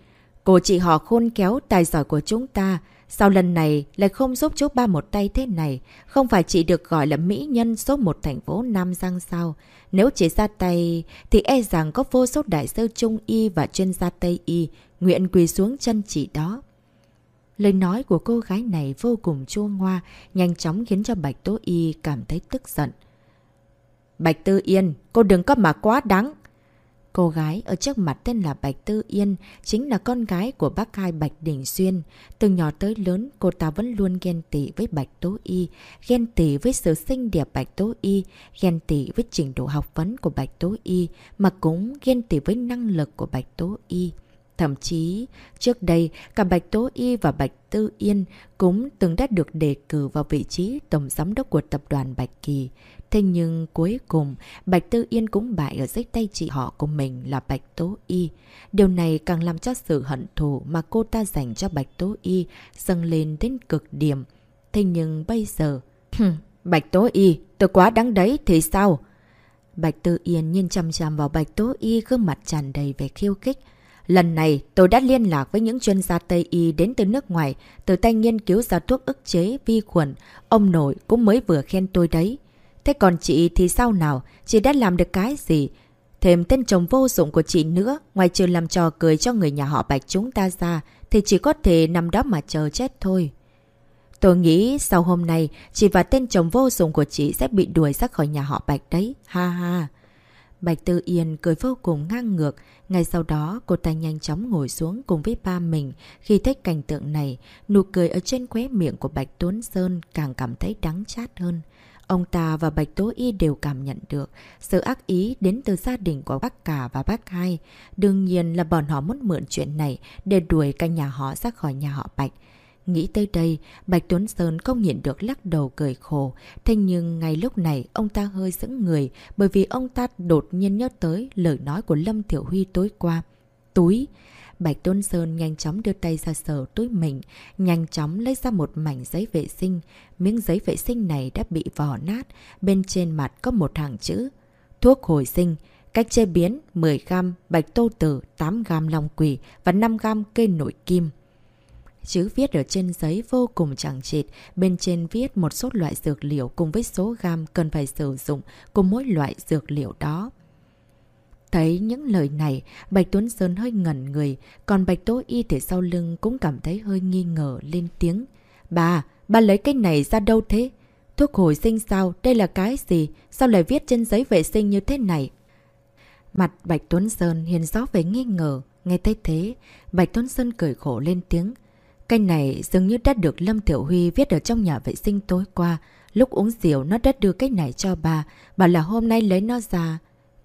cô chị họ khôn kéo tài giỏi của chúng ta, Sao lần này lại không giúp chú ba một tay thế này? Không phải chị được gọi là mỹ nhân số một thành phố Nam Giang sao? Nếu chị ra tay thì e rằng có vô số đại sư Trung Y và chuyên gia Tây Y nguyện quỳ xuống chân chị đó. Lời nói của cô gái này vô cùng chua ngoa, nhanh chóng khiến cho Bạch Tố Y cảm thấy tức giận. Bạch Tư Yên, cô đừng có mà quá đáng. Cô gái ở trước mặt tên là Bạch Tư Yên, chính là con gái của bác hai Bạch Đình Xuyên. Từ nhỏ tới lớn, cô ta vẫn luôn ghen tị với Bạch Tố Y, ghen tị với sự xinh đẹp Bạch Tố Y, ghen tị với trình độ học vấn của Bạch Tố Y, mà cũng ghen tị với năng lực của Bạch Tố Y. Thậm chí, trước đây, cả Bạch Tố Y và Bạch Tư Yên cũng từng đã được đề cử vào vị trí tổng giám đốc của tập đoàn Bạch Kỳ. Thế nhưng cuối cùng, Bạch Tư Yên cũng bại ở dưới tay chị họ của mình là Bạch Tố Y. Điều này càng làm cho sự hận thù mà cô ta dành cho Bạch Tố Y dâng lên đến cực điểm. Thế nhưng bây giờ... Bạch Tố Y, tôi quá đáng đấy thì sao? Bạch Tư Yên nhìn chăm chăm vào Bạch Tố Y gương mặt tràn đầy vẻ khiêu khích. Lần này, tôi đã liên lạc với những chuyên gia Tây Y đến từ nước ngoài, từ tay nghiên cứu ra thuốc ức chế vi khuẩn. Ông nội cũng mới vừa khen tôi đấy. Thế còn chị thì sao nào? Chị đã làm được cái gì? Thêm tên chồng vô dụng của chị nữa, ngoài trừ làm trò cười cho người nhà họ Bạch chúng ta ra, thì chỉ có thể nằm đó mà chờ chết thôi. Tôi nghĩ sau hôm nay, chị và tên chồng vô dụng của chị sẽ bị đuổi ra khỏi nhà họ Bạch đấy. Ha ha. Bạch Tư Yên cười vô cùng ngang ngược. Ngay sau đó, cô ta nhanh chóng ngồi xuống cùng với ba mình. Khi thấy cảnh tượng này, nụ cười ở trên khóe miệng của Bạch Tuấn Sơn càng cảm thấy đắng chát hơn. Ông ta và Bạch Tố Y đều cảm nhận được sự ác ý đến từ gia đình của bác cả và bác hai. Đương nhiên là bọn họ muốn mượn chuyện này để đuổi cả nhà họ ra khỏi nhà họ Bạch. Nghĩ tới đây, Bạch Tuấn Sơn không nhịn được lắc đầu cười khổ. Thế nhưng ngay lúc này, ông ta hơi sững người bởi vì ông ta đột nhiên nhớ tới lời nói của Lâm Thiểu Huy tối qua. Túi! Bạch Tôn Sơn nhanh chóng đưa tay ra sờ túi mình, nhanh chóng lấy ra một mảnh giấy vệ sinh. Miếng giấy vệ sinh này đã bị vò nát, bên trên mặt có một hàng chữ. Thuốc hồi sinh, cách chế biến 10g bạch tô tử, 8g long quỷ và 5g cây nội kim. Chữ viết ở trên giấy vô cùng chẳng chịt, bên trên viết một số loại dược liệu cùng với số gam cần phải sử dụng cùng mỗi loại dược liệu đó. Thấy những lời này, Bạch Tuấn Sơn hơi ngẩn người, còn Bạch Tố Y thì sau lưng cũng cảm thấy hơi nghi ngờ lên tiếng. Bà, bà lấy cái này ra đâu thế? Thuốc hồi sinh sao? Đây là cái gì? Sao lại viết trên giấy vệ sinh như thế này? Mặt Bạch Tuấn Sơn hiền rõ về nghi ngờ. Nghe thấy thế, Bạch Tuấn Sơn cười khổ lên tiếng. Cái này dường như đã được Lâm Tiểu Huy viết ở trong nhà vệ sinh tối qua. Lúc uống rượu nó đã đưa cái này cho bà. Bà là hôm nay lấy nó ra.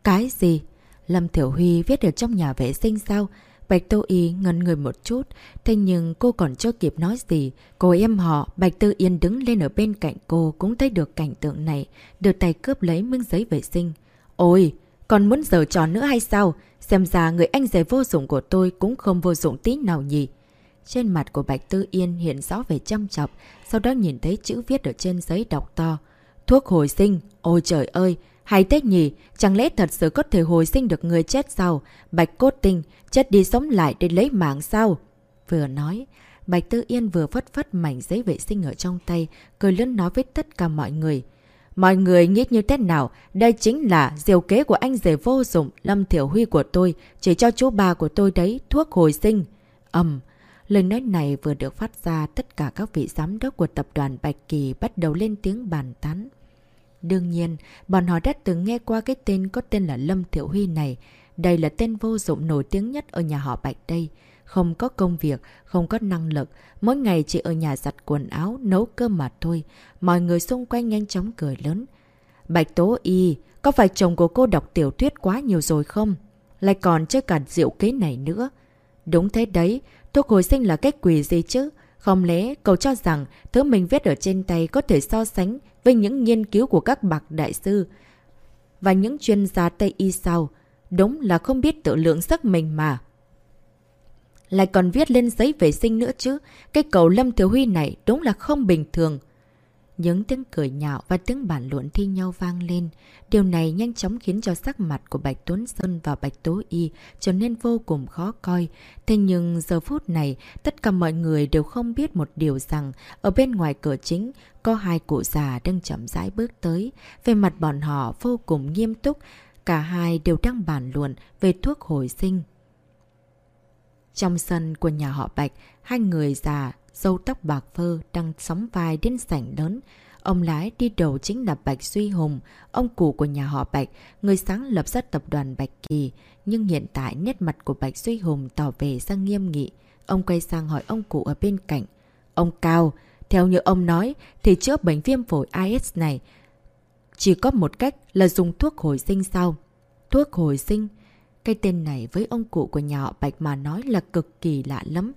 Cái gì? Lâm Thiểu Huy viết ở trong nhà vệ sinh sao? Bạch Tô Y ngần người một chút, thế nhưng cô còn chưa kịp nói gì. Cô em họ, Bạch Tư Yên đứng lên ở bên cạnh cô cũng thấy được cảnh tượng này, đưa tay cướp lấy miếng giấy vệ sinh. Ôi, còn muốn giở trò nữa hay sao? Xem ra người anh rể vô dụng của tôi cũng không vô dụng tí nào nhỉ. Trên mặt của Bạch Tư Yên hiện rõ về chăm chọc, sau đó nhìn thấy chữ viết ở trên giấy đọc to. Thuốc hồi sinh, ôi trời ơi, hay thế nhỉ, chẳng lẽ thật sự có thể hồi sinh được người chết sao? Bạch cốt tinh, chết đi sống lại để lấy mạng sao? Vừa nói, Bạch Tư Yên vừa phất phất mảnh giấy vệ sinh ở trong tay, cười lớn nói với tất cả mọi người. Mọi người nghĩ như thế nào? Đây chính là diều kế của anh rể vô dụng, Lâm Thiểu Huy của tôi, chỉ cho chú bà của tôi đấy, thuốc hồi sinh. Ẩm! lời nói này vừa được phát ra, tất cả các vị giám đốc của tập đoàn Bạch Kỳ bắt đầu lên tiếng bàn tán. Đương nhiên, bọn họ đã từng nghe qua cái tên có tên là Lâm Thiệu Huy này. Đây là tên vô dụng nổi tiếng nhất ở nhà họ Bạch đây. Không có công việc, không có năng lực, mỗi ngày chỉ ở nhà giặt quần áo, nấu cơm mà thôi. Mọi người xung quanh nhanh chóng cười lớn. Bạch Tố Y, có phải chồng của cô đọc tiểu thuyết quá nhiều rồi không? Lại còn chơi cả rượu kế này nữa. Đúng thế đấy, thuốc hồi sinh là cái quỷ gì chứ? Không lẽ cậu cho rằng thứ mình viết ở trên tay có thể so sánh với những nghiên cứu của các bậc đại sư và những chuyên gia Tây Y sao? Đúng là không biết tự lượng sức mình mà. Lại còn viết lên giấy vệ sinh nữa chứ. Cái cầu Lâm Thiếu Huy này đúng là không bình thường. Những tiếng cười nhạo và tiếng bản luận thi nhau vang lên. Điều này nhanh chóng khiến cho sắc mặt của Bạch Tuấn Sơn và Bạch Tố Y trở nên vô cùng khó coi. Thế nhưng giờ phút này, tất cả mọi người đều không biết một điều rằng ở bên ngoài cửa chính có hai cụ già đang chậm rãi bước tới. Về mặt bọn họ vô cùng nghiêm túc, cả hai đều đang bàn luận về thuốc hồi sinh. Trong sân của nhà họ Bạch, hai người già dâu tóc bạc phơ đang sóng vai đến sảnh lớn. Ông lái đi đầu chính là Bạch Duy Hùng, ông cụ của nhà họ Bạch, người sáng lập ra tập đoàn Bạch Kỳ. Nhưng hiện tại nét mặt của Bạch Duy Hùng tỏ về ra nghiêm nghị. Ông quay sang hỏi ông cụ ở bên cạnh. Ông Cao, theo như ông nói thì chữa bệnh viêm phổi IS này chỉ có một cách là dùng thuốc hồi sinh sau Thuốc hồi sinh? Cái tên này với ông cụ của nhà họ Bạch mà nói là cực kỳ lạ lắm.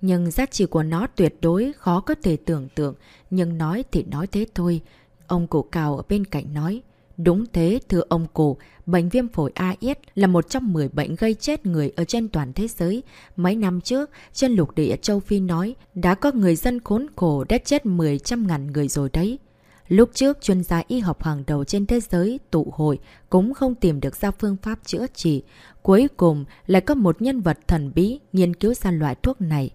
Nhưng giá trị của nó tuyệt đối khó có thể tưởng tượng, nhưng nói thì nói thế thôi. Ông cụ cào ở bên cạnh nói, Đúng thế, thưa ông cụ, bệnh viêm phổi AS là một trong 10 bệnh gây chết người ở trên toàn thế giới. Mấy năm trước, trên lục địa châu Phi nói, đã có người dân khốn khổ đã chết 10 trăm ngàn người rồi đấy. Lúc trước, chuyên gia y học hàng đầu trên thế giới tụ hội cũng không tìm được ra phương pháp chữa trị. Cuối cùng, lại có một nhân vật thần bí nghiên cứu ra loại thuốc này.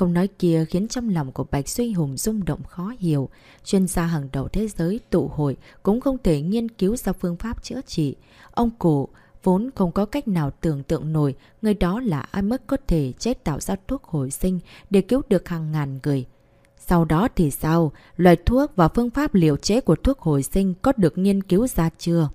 Câu nói kia khiến trong lòng của Bạch Suy Hùng rung động khó hiểu. Chuyên gia hàng đầu thế giới tụ hội cũng không thể nghiên cứu ra phương pháp chữa trị. Ông cụ vốn không có cách nào tưởng tượng nổi người đó là ai mất có thể chết tạo ra thuốc hồi sinh để cứu được hàng ngàn người. Sau đó thì sao? Loại thuốc và phương pháp liều chế của thuốc hồi sinh có được nghiên cứu ra chưa?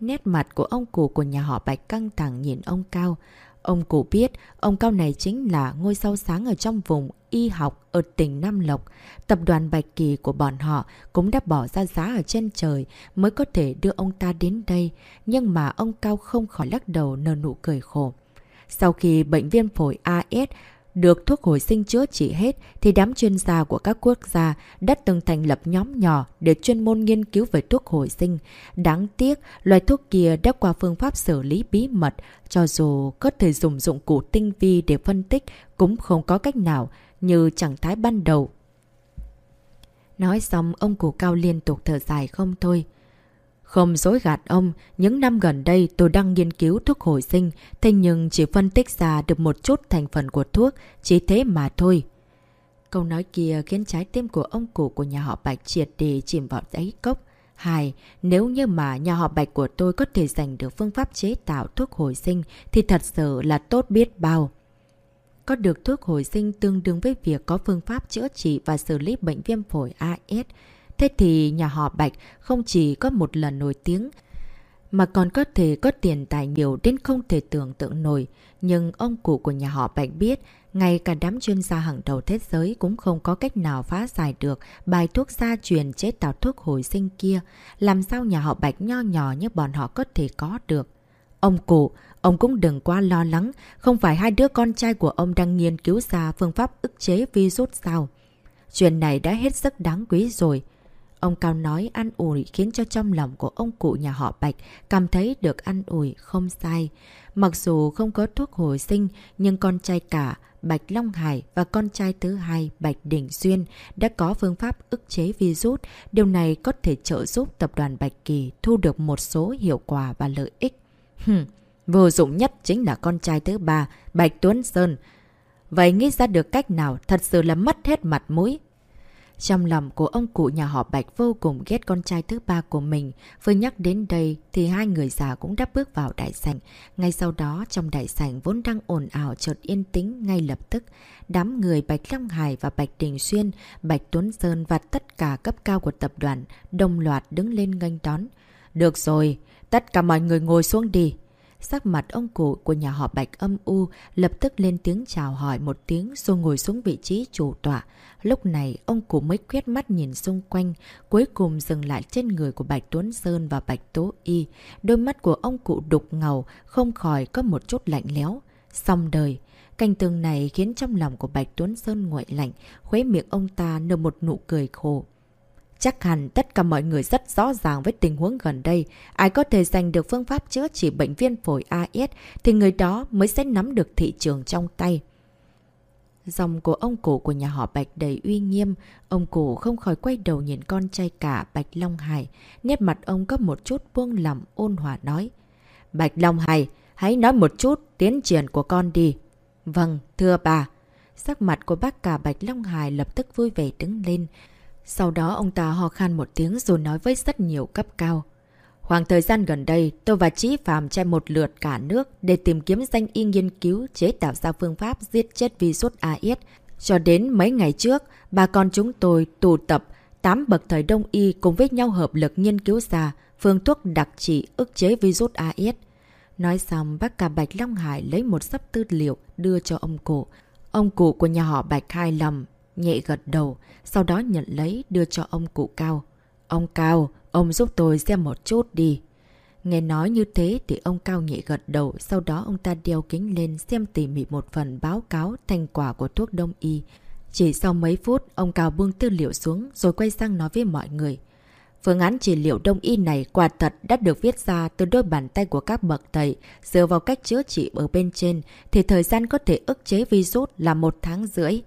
Nét mặt của ông cụ của nhà họ Bạch căng thẳng nhìn ông Cao. Ông cụ biết, ông Cao này chính là ngôi sao sáng ở trong vùng y học ở tỉnh Nam Lộc. Tập đoàn Bạch Kỳ của bọn họ cũng đã bỏ ra giá ở trên trời mới có thể đưa ông ta đến đây. Nhưng mà ông Cao không khỏi lắc đầu nở nụ cười khổ. Sau khi bệnh viên phổi AS được thuốc hồi sinh chữa trị hết thì đám chuyên gia của các quốc gia đã từng thành lập nhóm nhỏ để chuyên môn nghiên cứu về thuốc hồi sinh. Đáng tiếc, loài thuốc kia đã qua phương pháp xử lý bí mật, cho dù có thể dùng dụng cụ tinh vi để phân tích cũng không có cách nào như trạng thái ban đầu. Nói xong, ông cụ cao liên tục thở dài không thôi. Không dối gạt ông, những năm gần đây tôi đang nghiên cứu thuốc hồi sinh, thế nhưng chỉ phân tích ra được một chút thành phần của thuốc, chỉ thế mà thôi. Câu nói kia khiến trái tim của ông cụ của nhà họ Bạch triệt để chìm vào đáy cốc. Hai, nếu như mà nhà họ Bạch của tôi có thể giành được phương pháp chế tạo thuốc hồi sinh thì thật sự là tốt biết bao. Có được thuốc hồi sinh tương đương với việc có phương pháp chữa trị và xử lý bệnh viêm phổi AS, Thế thì nhà họ Bạch không chỉ có một lần nổi tiếng, mà còn có thể có tiền tài nhiều đến không thể tưởng tượng nổi. Nhưng ông cụ của nhà họ Bạch biết, ngay cả đám chuyên gia hàng đầu thế giới cũng không có cách nào phá giải được bài thuốc gia truyền chế tạo thuốc hồi sinh kia. Làm sao nhà họ Bạch nho nhỏ như bọn họ có thể có được? Ông cụ, ông cũng đừng quá lo lắng, không phải hai đứa con trai của ông đang nghiên cứu ra phương pháp ức chế virus sao? Chuyện này đã hết sức đáng quý rồi. Ông Cao nói ăn ủi khiến cho trong lòng của ông cụ nhà họ Bạch cảm thấy được ăn ủi không sai. Mặc dù không có thuốc hồi sinh, nhưng con trai cả Bạch Long Hải và con trai thứ hai Bạch Đình Xuyên đã có phương pháp ức chế virus. Điều này có thể trợ giúp tập đoàn Bạch Kỳ thu được một số hiệu quả và lợi ích. Hừm, vô dụng nhất chính là con trai thứ ba Bạch Tuấn Sơn. Vậy nghĩ ra được cách nào thật sự là mất hết mặt mũi. Trong lòng của ông cụ nhà họ Bạch vô cùng ghét con trai thứ ba của mình. Vừa nhắc đến đây thì hai người già cũng đã bước vào đại sảnh. Ngay sau đó trong đại sảnh vốn đang ồn ào chợt yên tĩnh ngay lập tức. Đám người Bạch Long Hải và Bạch Đình Xuyên, Bạch Tuấn Sơn và tất cả cấp cao của tập đoàn đồng loạt đứng lên nghênh đón. Được rồi, tất cả mọi người ngồi xuống đi. Sắc mặt ông cụ của nhà họ Bạch âm u lập tức lên tiếng chào hỏi một tiếng rồi ngồi xuống vị trí chủ tọa. Lúc này ông cụ mới quét mắt nhìn xung quanh, cuối cùng dừng lại trên người của Bạch Tuấn Sơn và Bạch Tố Y. Đôi mắt của ông cụ đục ngầu, không khỏi có một chút lạnh léo. Xong đời, cảnh tường này khiến trong lòng của Bạch Tuấn Sơn nguội lạnh, khuế miệng ông ta nở một nụ cười khổ. Chắc hẳn tất cả mọi người rất rõ ràng với tình huống gần đây. Ai có thể giành được phương pháp chữa trị bệnh viên phổi AS thì người đó mới sẽ nắm được thị trường trong tay. Dòng của ông cụ của nhà họ Bạch đầy uy nghiêm, ông cụ không khỏi quay đầu nhìn con trai cả Bạch Long Hải. Nét mặt ông có một chút buông lỏng ôn hòa nói. Bạch Long Hải, hãy nói một chút tiến triển của con đi. Vâng, thưa bà. Sắc mặt của bác cả Bạch Long Hải lập tức vui vẻ đứng lên. Sau đó ông ta ho khan một tiếng rồi nói với rất nhiều cấp cao. Khoảng thời gian gần đây, tôi và Chí Phạm chạy một lượt cả nước để tìm kiếm danh y nghiên cứu chế tạo ra phương pháp giết chết virus AS. Cho đến mấy ngày trước, bà con chúng tôi tụ tập 8 bậc thời đông y cùng với nhau hợp lực nghiên cứu ra phương thuốc đặc trị ức chế virus AS. Nói xong, bác cả Bạch Long Hải lấy một sắp tư liệu đưa cho ông cụ. Ông cụ của nhà họ Bạch hài lầm, nhẹ gật đầu, sau đó nhận lấy đưa cho ông cụ Cao. Ông Cao, ông giúp tôi xem một chút đi. Nghe nói như thế thì ông Cao nhẹ gật đầu, sau đó ông ta đeo kính lên xem tỉ mỉ một phần báo cáo thành quả của thuốc đông y. Chỉ sau mấy phút, ông Cao buông tư liệu xuống rồi quay sang nói với mọi người. Phương án trị liệu đông y này quả thật đã được viết ra từ đôi bàn tay của các bậc thầy. Dựa vào cách chữa trị ở bên trên thì thời gian có thể ức chế virus là một tháng rưỡi.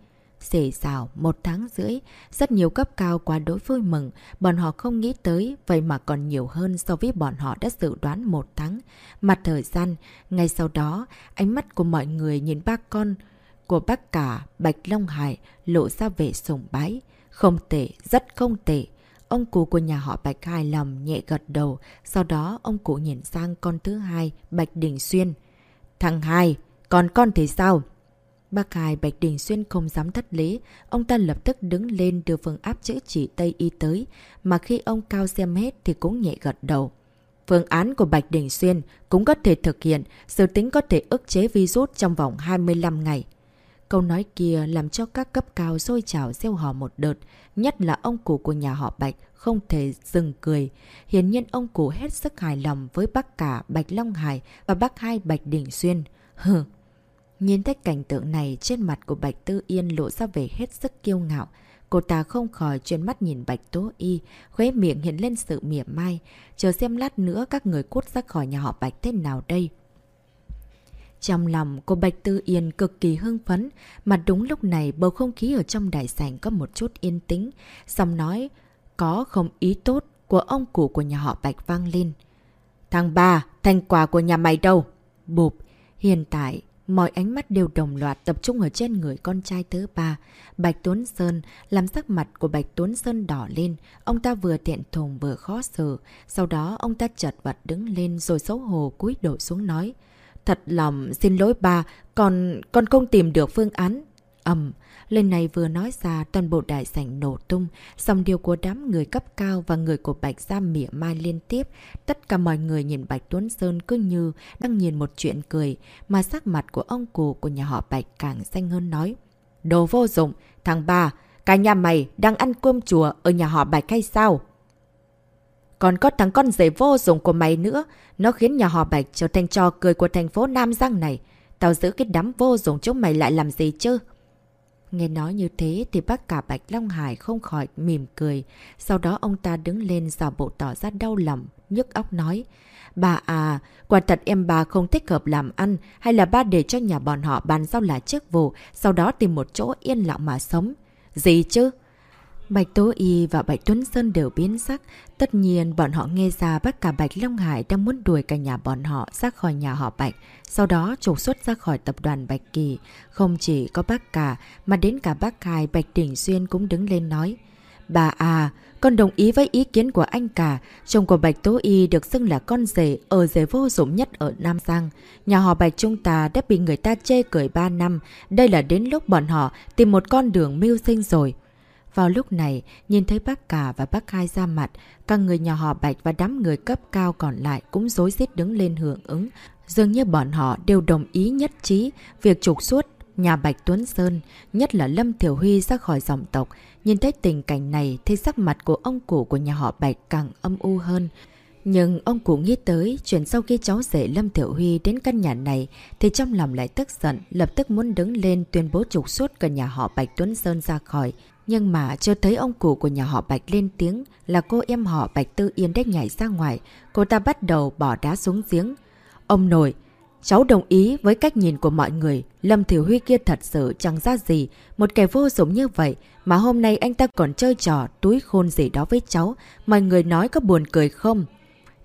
Xể xào một tháng rưỡi, rất nhiều cấp cao quá đối vui mừng, bọn họ không nghĩ tới, vậy mà còn nhiều hơn so với bọn họ đã dự đoán một tháng. Mặt thời gian, ngay sau đó, ánh mắt của mọi người nhìn ba con của bác cả Bạch Long Hải lộ ra vẻ sùng bái. Không tệ, rất không tệ. Ông cụ của nhà họ Bạch hài lòng nhẹ gật đầu, sau đó ông cụ nhìn sang con thứ hai, Bạch Đình Xuyên. Thằng hai, còn con thì sao? Bác Hải Bạch Đình Xuyên không dám thất lý, ông ta lập tức đứng lên đưa phương áp chữa chỉ Tây Y tới, mà khi ông Cao xem hết thì cũng nhẹ gật đầu. Phương án của Bạch Đình Xuyên cũng có thể thực hiện, dự tính có thể ức chế virus trong vòng 25 ngày. Câu nói kia làm cho các cấp cao sôi trào gieo hò một đợt, nhất là ông cụ của nhà họ Bạch không thể dừng cười. Hiển nhiên ông cụ hết sức hài lòng với bác cả Bạch Long Hải và bác hai Bạch Đình Xuyên. Hừ! Nhìn thấy cảnh tượng này trên mặt của Bạch Tư Yên lộ ra về hết sức kiêu ngạo. Cô ta không khỏi chuyên mắt nhìn Bạch Tố Y, khuế miệng hiện lên sự mỉa mai. Chờ xem lát nữa các người cút ra khỏi nhà họ Bạch thế nào đây. Trong lòng cô Bạch Tư Yên cực kỳ hưng phấn, mà đúng lúc này bầu không khí ở trong đại sảnh có một chút yên tĩnh. Xong nói, có không ý tốt của ông cụ của nhà họ Bạch vang lên. Thằng ba, thành quả của nhà mày đâu? Bụp, hiện tại Mọi ánh mắt đều đồng loạt tập trung ở trên người con trai thứ ba. Bạch Tuấn Sơn làm sắc mặt của Bạch Tuấn Sơn đỏ lên. Ông ta vừa tiện thùng vừa khó xử. Sau đó ông ta chật vật đứng lên rồi xấu hổ cúi đổ xuống nói. Thật lòng xin lỗi ba, còn con không tìm được phương án ầm, lời này vừa nói ra toàn bộ đại sảnh nổ tung, dòng điều của đám người cấp cao và người của Bạch Gia mỉa mai liên tiếp. Tất cả mọi người nhìn Bạch Tuấn Sơn cứ như đang nhìn một chuyện cười, mà sắc mặt của ông cụ của nhà họ Bạch càng xanh hơn nói. Đồ vô dụng, thằng ba, cả nhà mày đang ăn cơm chùa ở nhà họ Bạch hay sao? Còn có thằng con rể vô dụng của mày nữa, nó khiến nhà họ Bạch trở thành trò cười của thành phố Nam Giang này. Tao giữ cái đám vô dụng chúng mày lại làm gì chứ? Nghe nói như thế thì bác cả Bạch Long Hải không khỏi mỉm cười. Sau đó ông ta đứng lên giả bộ tỏ ra đau lòng, nhức óc nói. Bà à, quả thật em bà không thích hợp làm ăn hay là ba để cho nhà bọn họ bàn giao lại chức vụ, sau đó tìm một chỗ yên lặng mà sống. Gì chứ? Bạch Tố Y và Bạch Tuấn Sơn đều biến sắc. Tất nhiên bọn họ nghe ra bác cả Bạch Long Hải đang muốn đuổi cả nhà bọn họ ra khỏi nhà họ Bạch. Sau đó trục xuất ra khỏi tập đoàn Bạch Kỳ. Không chỉ có bác cả mà đến cả bác Hải Bạch Đình Xuyên cũng đứng lên nói. Bà à, con đồng ý với ý kiến của anh cả. Chồng của Bạch Tố Y được xưng là con rể ở rể vô dụng nhất ở Nam Giang. Nhà họ Bạch chúng ta đã bị người ta chê cười 3 năm. Đây là đến lúc bọn họ tìm một con đường mưu sinh rồi. Vào lúc này, nhìn thấy bác cả và bác hai ra mặt, các người nhà họ Bạch và đám người cấp cao còn lại cũng dối rít đứng lên hưởng ứng. Dường như bọn họ đều đồng ý nhất trí việc trục xuất nhà Bạch Tuấn Sơn, nhất là Lâm Thiểu Huy ra khỏi dòng tộc. Nhìn thấy tình cảnh này thì sắc mặt của ông cụ của nhà họ Bạch càng âm u hơn. Nhưng ông cụ nghĩ tới chuyện sau khi cháu rể Lâm Thiểu Huy đến căn nhà này thì trong lòng lại tức giận, lập tức muốn đứng lên tuyên bố trục xuất cả nhà họ Bạch Tuấn Sơn ra khỏi. Nhưng mà chưa thấy ông cụ của nhà họ Bạch lên tiếng là cô em họ Bạch Tư Yên đếch nhảy ra ngoài. Cô ta bắt đầu bỏ đá xuống giếng. Ông nội, cháu đồng ý với cách nhìn của mọi người. Lâm Thiểu Huy kia thật sự chẳng ra gì. Một kẻ vô dụng như vậy mà hôm nay anh ta còn chơi trò túi khôn gì đó với cháu. Mọi người nói có buồn cười không?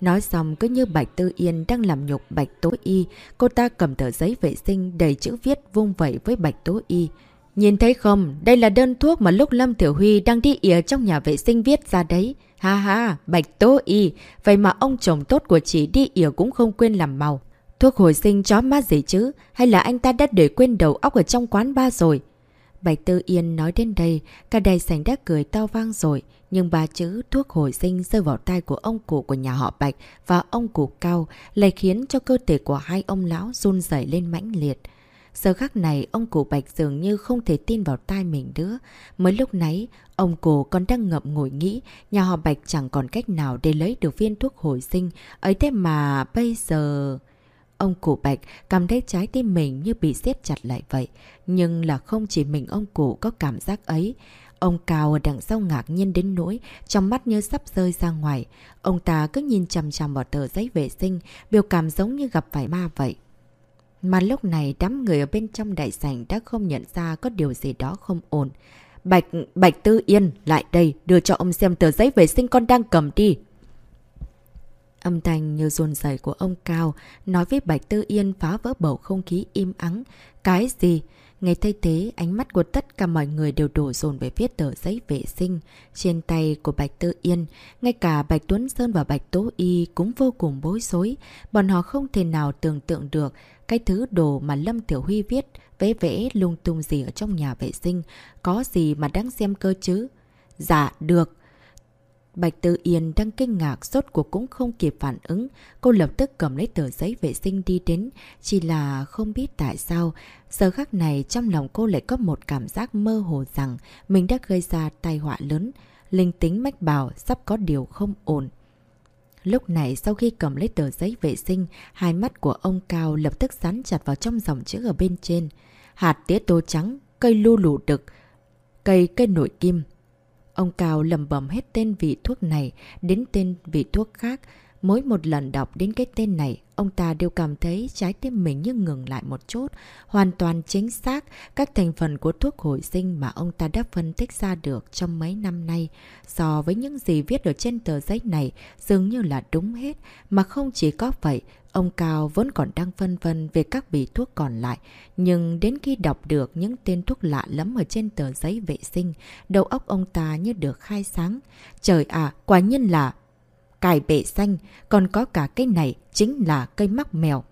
Nói xong cứ như Bạch Tư Yên đang làm nhục Bạch Tố Y. Cô ta cầm tờ giấy vệ sinh đầy chữ viết vung vẩy với Bạch Tố Y. Nhìn thấy không, đây là đơn thuốc mà lúc Lâm Tiểu Huy đang đi ỉa trong nhà vệ sinh viết ra đấy. Ha ha, bạch tố y, vậy mà ông chồng tốt của chị đi ỉa cũng không quên làm màu. Thuốc hồi sinh chó má gì chứ, hay là anh ta đã để quên đầu óc ở trong quán ba rồi? Bạch Tư Yên nói đến đây, cả đầy sảnh đã cười to vang rồi, nhưng ba chữ thuốc hồi sinh rơi vào tay của ông cụ của nhà họ Bạch và ông cụ cao lại khiến cho cơ thể của hai ông lão run rẩy lên mãnh liệt. Giờ khắc này, ông cụ Bạch dường như không thể tin vào tai mình nữa. Mới lúc nãy, ông cụ còn đang ngậm ngồi nghĩ nhà họ Bạch chẳng còn cách nào để lấy được viên thuốc hồi sinh. Ấy thế mà bây giờ... Ông cụ Bạch cảm thấy trái tim mình như bị siết chặt lại vậy. Nhưng là không chỉ mình ông cụ có cảm giác ấy. Ông Cao ở đằng sau ngạc nhiên đến nỗi, trong mắt như sắp rơi ra ngoài. Ông ta cứ nhìn chằm chằm vào tờ giấy vệ sinh, biểu cảm giống như gặp phải ma vậy. Mà lúc này đám người ở bên trong đại sảnh đã không nhận ra có điều gì đó không ổn. Bạch, Bạch Tư Yên, lại đây, đưa cho ông xem tờ giấy vệ sinh con đang cầm đi. Âm thanh như rồn rẩy của ông Cao, nói với Bạch Tư Yên phá vỡ bầu không khí im ắng. Cái gì? Ngay thay thế, ánh mắt của tất cả mọi người đều đổ dồn về viết tờ giấy vệ sinh trên tay của Bạch Tư Yên. Ngay cả Bạch Tuấn Sơn và Bạch Tố Y cũng vô cùng bối rối. Bọn họ không thể nào tưởng tượng được cái thứ đồ mà Lâm Tiểu Huy viết, vẽ vẽ lung tung gì ở trong nhà vệ sinh. Có gì mà đáng xem cơ chứ? Dạ, được. Bạch Tư Yên đang kinh ngạc, rốt cuộc cũng không kịp phản ứng. Cô lập tức cầm lấy tờ giấy vệ sinh đi đến, chỉ là không biết tại sao. Giờ khắc này trong lòng cô lại có một cảm giác mơ hồ rằng mình đã gây ra tai họa lớn. Linh tính mách bảo sắp có điều không ổn. Lúc này sau khi cầm lấy tờ giấy vệ sinh, hai mắt của ông Cao lập tức dán chặt vào trong dòng chữ ở bên trên. Hạt tía tô trắng, cây lu lù đực, cây cây nổi kim. Ông Cao lầm bầm hết tên vị thuốc này đến tên vị thuốc khác. Mỗi một lần đọc đến cái tên này, ông ta đều cảm thấy trái tim mình như ngừng lại một chút. Hoàn toàn chính xác các thành phần của thuốc hồi sinh mà ông ta đã phân tích ra được trong mấy năm nay. So với những gì viết ở trên tờ giấy này, dường như là đúng hết. Mà không chỉ có vậy, Ông Cao vẫn còn đang phân vân về các vị thuốc còn lại, nhưng đến khi đọc được những tên thuốc lạ lắm ở trên tờ giấy vệ sinh, đầu óc ông ta như được khai sáng. Trời ạ, quả nhiên là cải bệ xanh, còn có cả cây này chính là cây mắc mèo.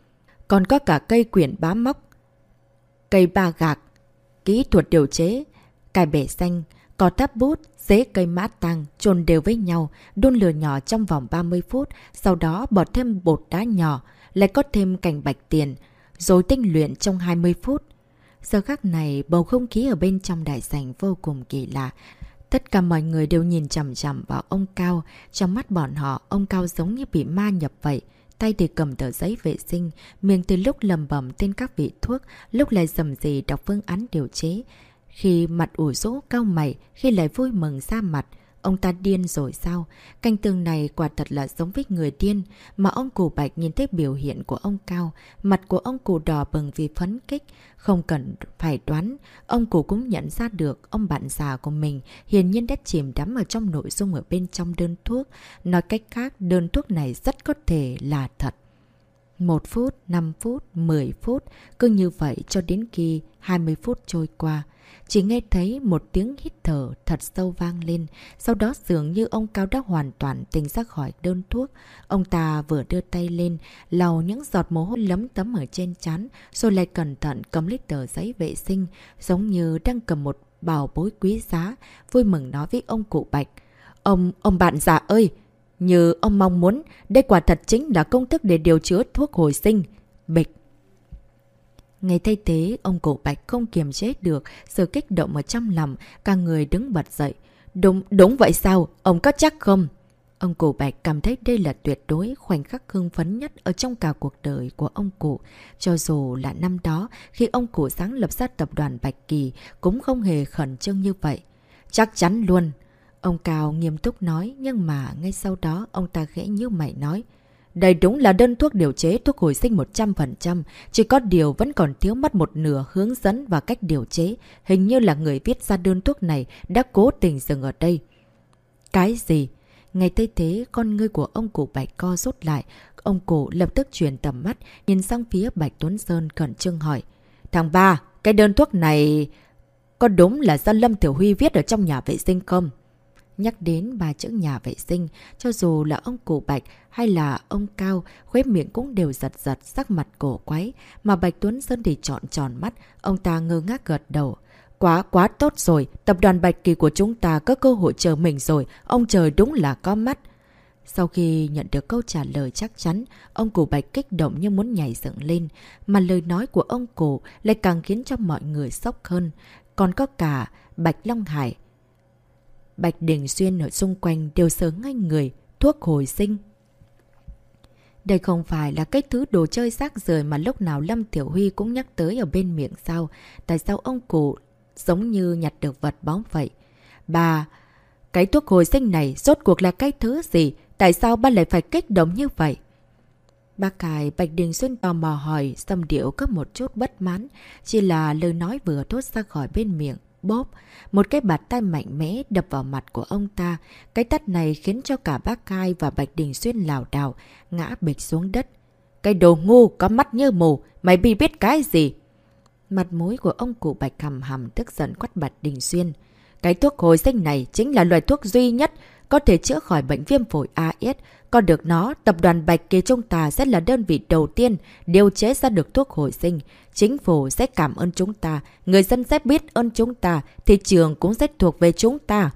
Còn có cả cây quyển bá móc, cây ba gạc, kỹ thuật điều chế, cải bể xanh, có táp bút, Xế cây mã tăng, trồn đều với nhau, đun lửa nhỏ trong vòng 30 phút, sau đó bỏ thêm bột đá nhỏ, lại có thêm cành bạch tiền, rồi tinh luyện trong 20 phút. Giờ khắc này, bầu không khí ở bên trong đại sảnh vô cùng kỳ lạ. Tất cả mọi người đều nhìn chầm chầm vào ông Cao. Trong mắt bọn họ, ông Cao giống như bị ma nhập vậy. Tay thì cầm tờ giấy vệ sinh, miệng từ lúc lầm bẩm tên các vị thuốc, lúc lại dầm gì đọc phương án điều chế. Khi mặt ủ rũ cao mày, khi lại vui mừng ra mặt, ông ta điên rồi sao? Canh tường này quả thật là giống với người điên, mà ông cụ bạch nhìn thấy biểu hiện của ông cao, mặt của ông cụ đỏ bừng vì phấn kích. Không cần phải đoán, ông cụ cũng nhận ra được ông bạn già của mình hiển nhiên đã chìm đắm ở trong nội dung ở bên trong đơn thuốc. Nói cách khác, đơn thuốc này rất có thể là thật. Một phút, 5 phút, 10 phút, cứ như vậy cho đến khi 20 phút trôi qua. Chỉ nghe thấy một tiếng hít thở thật sâu vang lên, sau đó dường như ông Cao đã hoàn toàn tỉnh ra khỏi đơn thuốc. Ông ta vừa đưa tay lên, lau những giọt mồ hôi lấm tấm ở trên chán, rồi lại cẩn thận cầm lấy tờ giấy vệ sinh, giống như đang cầm một bảo bối quý giá, vui mừng nói với ông cụ Bạch. Ông, ông bạn già ơi! Như ông mong muốn, đây quả thật chính là công thức để điều chữa thuốc hồi sinh. Bịch! Nghe thay thế, ông cổ bạch không kiềm chế được sự kích động ở trong lòng, cả người đứng bật dậy. Đúng, đúng vậy sao? Ông có chắc không? Ông cổ bạch cảm thấy đây là tuyệt đối khoảnh khắc hưng phấn nhất ở trong cả cuộc đời của ông cụ. Cho dù là năm đó, khi ông cụ sáng lập ra tập đoàn Bạch Kỳ, cũng không hề khẩn trương như vậy. Chắc chắn luôn. Ông Cao nghiêm túc nói, nhưng mà ngay sau đó ông ta khẽ như mày nói. Đây đúng là đơn thuốc điều chế thuốc hồi sinh 100%, chỉ có điều vẫn còn thiếu mất một nửa hướng dẫn và cách điều chế. Hình như là người viết ra đơn thuốc này đã cố tình dừng ở đây. Cái gì? Ngày tây thế, con ngươi của ông cụ Bạch co rút lại. Ông cụ lập tức chuyển tầm mắt, nhìn sang phía Bạch Tuấn Sơn cẩn trưng hỏi. Thằng ba, cái đơn thuốc này có đúng là do Lâm Tiểu Huy viết ở trong nhà vệ sinh không? Nhắc đến ba chữ nhà vệ sinh, cho dù là ông cụ Bạch hay là ông Cao, khóe miệng cũng đều giật giật sắc mặt cổ quái. Mà Bạch Tuấn Sơn thì trọn tròn mắt, ông ta ngơ ngác gật đầu. Quá, quá tốt rồi, tập đoàn Bạch Kỳ của chúng ta có cơ hội chờ mình rồi, ông trời đúng là có mắt. Sau khi nhận được câu trả lời chắc chắn, ông cụ Bạch kích động như muốn nhảy dựng lên, mà lời nói của ông cụ lại càng khiến cho mọi người sốc hơn. Còn có cả Bạch Long Hải, Bạch Đình Xuyên ở xung quanh đều sớm ngay người, thuốc hồi sinh. Đây không phải là cái thứ đồ chơi xác rời mà lúc nào Lâm Tiểu Huy cũng nhắc tới ở bên miệng sao. Tại sao ông cụ giống như nhặt được vật bóng vậy? Bà, cái thuốc hồi sinh này rốt cuộc là cái thứ gì? Tại sao ba lại phải kích động như vậy? Ba cài Bạch Đình Xuyên tò mò hỏi, xâm điệu có một chút bất mãn, chỉ là lời nói vừa thốt ra khỏi bên miệng. Bóp, một cái bạt tay mạnh mẽ đập vào mặt của ông ta. Cái tắt này khiến cho cả bác Khai và Bạch Đình Xuyên lào đảo, ngã bịch xuống đất. Cái đồ ngu, có mắt như mù, mày bi biết cái gì? Mặt mũi của ông cụ Bạch hầm hầm tức giận quát Bạch Đình Xuyên. Cái thuốc hồi sinh này chính là loại thuốc duy nhất có thể chữa khỏi bệnh viêm phổi AS. Có được nó, tập đoàn Bạch Kỳ chúng ta sẽ là đơn vị đầu tiên điều chế ra được thuốc hồi sinh. Chính phủ sẽ cảm ơn chúng ta, người dân sẽ biết ơn chúng ta, thị trường cũng sẽ thuộc về chúng ta.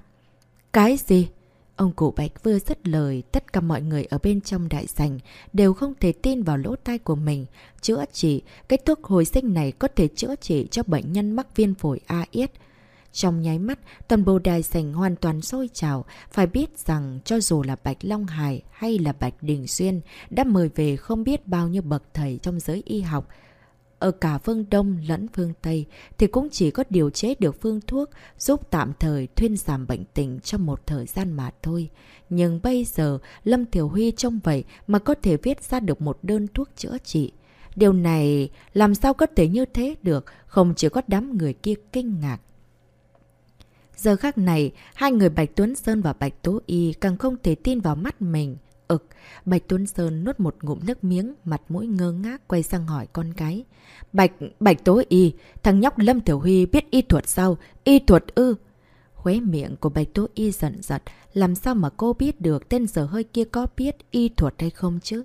Cái gì? Ông cụ Bạch vừa dứt lời, tất cả mọi người ở bên trong đại sảnh đều không thể tin vào lỗ tai của mình. Chữa trị, cái thuốc hồi sinh này có thể chữa trị cho bệnh nhân mắc viên phổi AS. Trong nháy mắt, toàn bộ đài sảnh hoàn toàn sôi trào. Phải biết rằng cho dù là Bạch Long Hải hay là Bạch Đình Xuyên đã mời về không biết bao nhiêu bậc thầy trong giới y học, ở cả phương Đông lẫn phương Tây thì cũng chỉ có điều chế được phương thuốc giúp tạm thời thuyên giảm bệnh tình trong một thời gian mà thôi. Nhưng bây giờ Lâm Thiểu Huy trông vậy mà có thể viết ra được một đơn thuốc chữa trị. Điều này làm sao có thể như thế được, không chỉ có đám người kia kinh ngạc. Giờ khác này, hai người Bạch Tuấn Sơn và Bạch Tố Y càng không thể tin vào mắt mình. Ực, Bạch Tuấn Sơn nuốt một ngụm nước miếng, mặt mũi ngơ ngác quay sang hỏi con cái. Bạch, Bạch Tố Y, thằng nhóc Lâm Tiểu Huy biết y thuật sao? Y thuật ư? Khuế miệng của Bạch Tố Y giận giật, làm sao mà cô biết được tên giờ hơi kia có biết y thuật hay không chứ?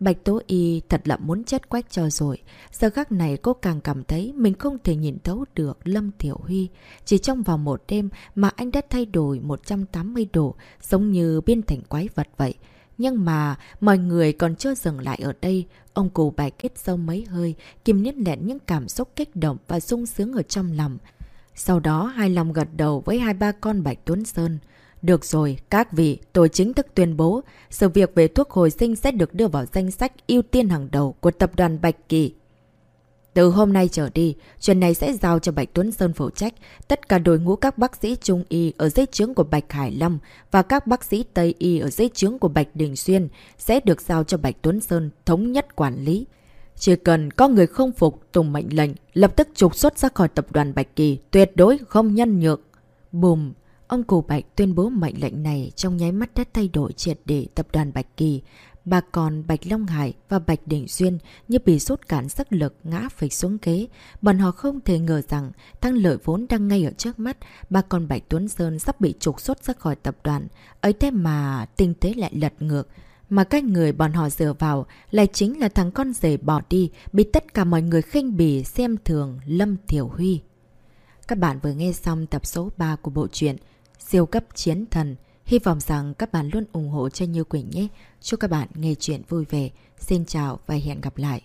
Bạch Tố Y thật là muốn chết quách cho rồi. Giờ khắc này cô càng cảm thấy mình không thể nhìn thấu được Lâm Tiểu Huy. Chỉ trong vòng một đêm mà anh đã thay đổi 180 độ, giống như biên thành quái vật vậy. Nhưng mà mọi người còn chưa dừng lại ở đây. Ông cụ bài kết sâu mấy hơi, kìm nét lẹn những cảm xúc kích động và sung sướng ở trong lòng. Sau đó hai lòng gật đầu với hai ba con Bạch Tuấn Sơn. Được rồi, các vị, tôi chính thức tuyên bố, sự việc về thuốc hồi sinh sẽ được đưa vào danh sách ưu tiên hàng đầu của tập đoàn Bạch Kỳ. Từ hôm nay trở đi, chuyện này sẽ giao cho Bạch Tuấn Sơn phụ trách. Tất cả đội ngũ các bác sĩ Trung Y ở dây trướng của Bạch Hải lâm và các bác sĩ Tây Y ở dây trướng của Bạch Đình Xuyên sẽ được giao cho Bạch Tuấn Sơn thống nhất quản lý. Chỉ cần có người không phục tùng mệnh lệnh, lập tức trục xuất ra khỏi tập đoàn Bạch Kỳ, tuyệt đối không nhân nhượng. Bùm! Ông Cổ Bạch tuyên bố mệnh lệnh này trong nháy mắt đã thay đổi triệt để tập đoàn Bạch Kỳ. Bà còn Bạch Long Hải và Bạch Đình duyên như bị sốt cản sức lực ngã phịch xuống ghế. Bọn họ không thể ngờ rằng thăng lợi vốn đang ngay ở trước mắt. Bà còn Bạch Tuấn Sơn sắp bị trục xuất ra khỏi tập đoàn. ấy thế mà tinh tế lại lật ngược. Mà các người bọn họ dựa vào lại chính là thằng con rể bỏ đi, bị tất cả mọi người khinh bỉ, xem thường Lâm Thiểu Huy. Các bạn vừa nghe xong tập số 3 của bộ truyện Siêu cấp chiến thần. Hy vọng rằng các bạn luôn ủng hộ cho Như Quỳnh nhé. Chúc các bạn nghe chuyện vui vẻ. Xin chào và hẹn gặp lại.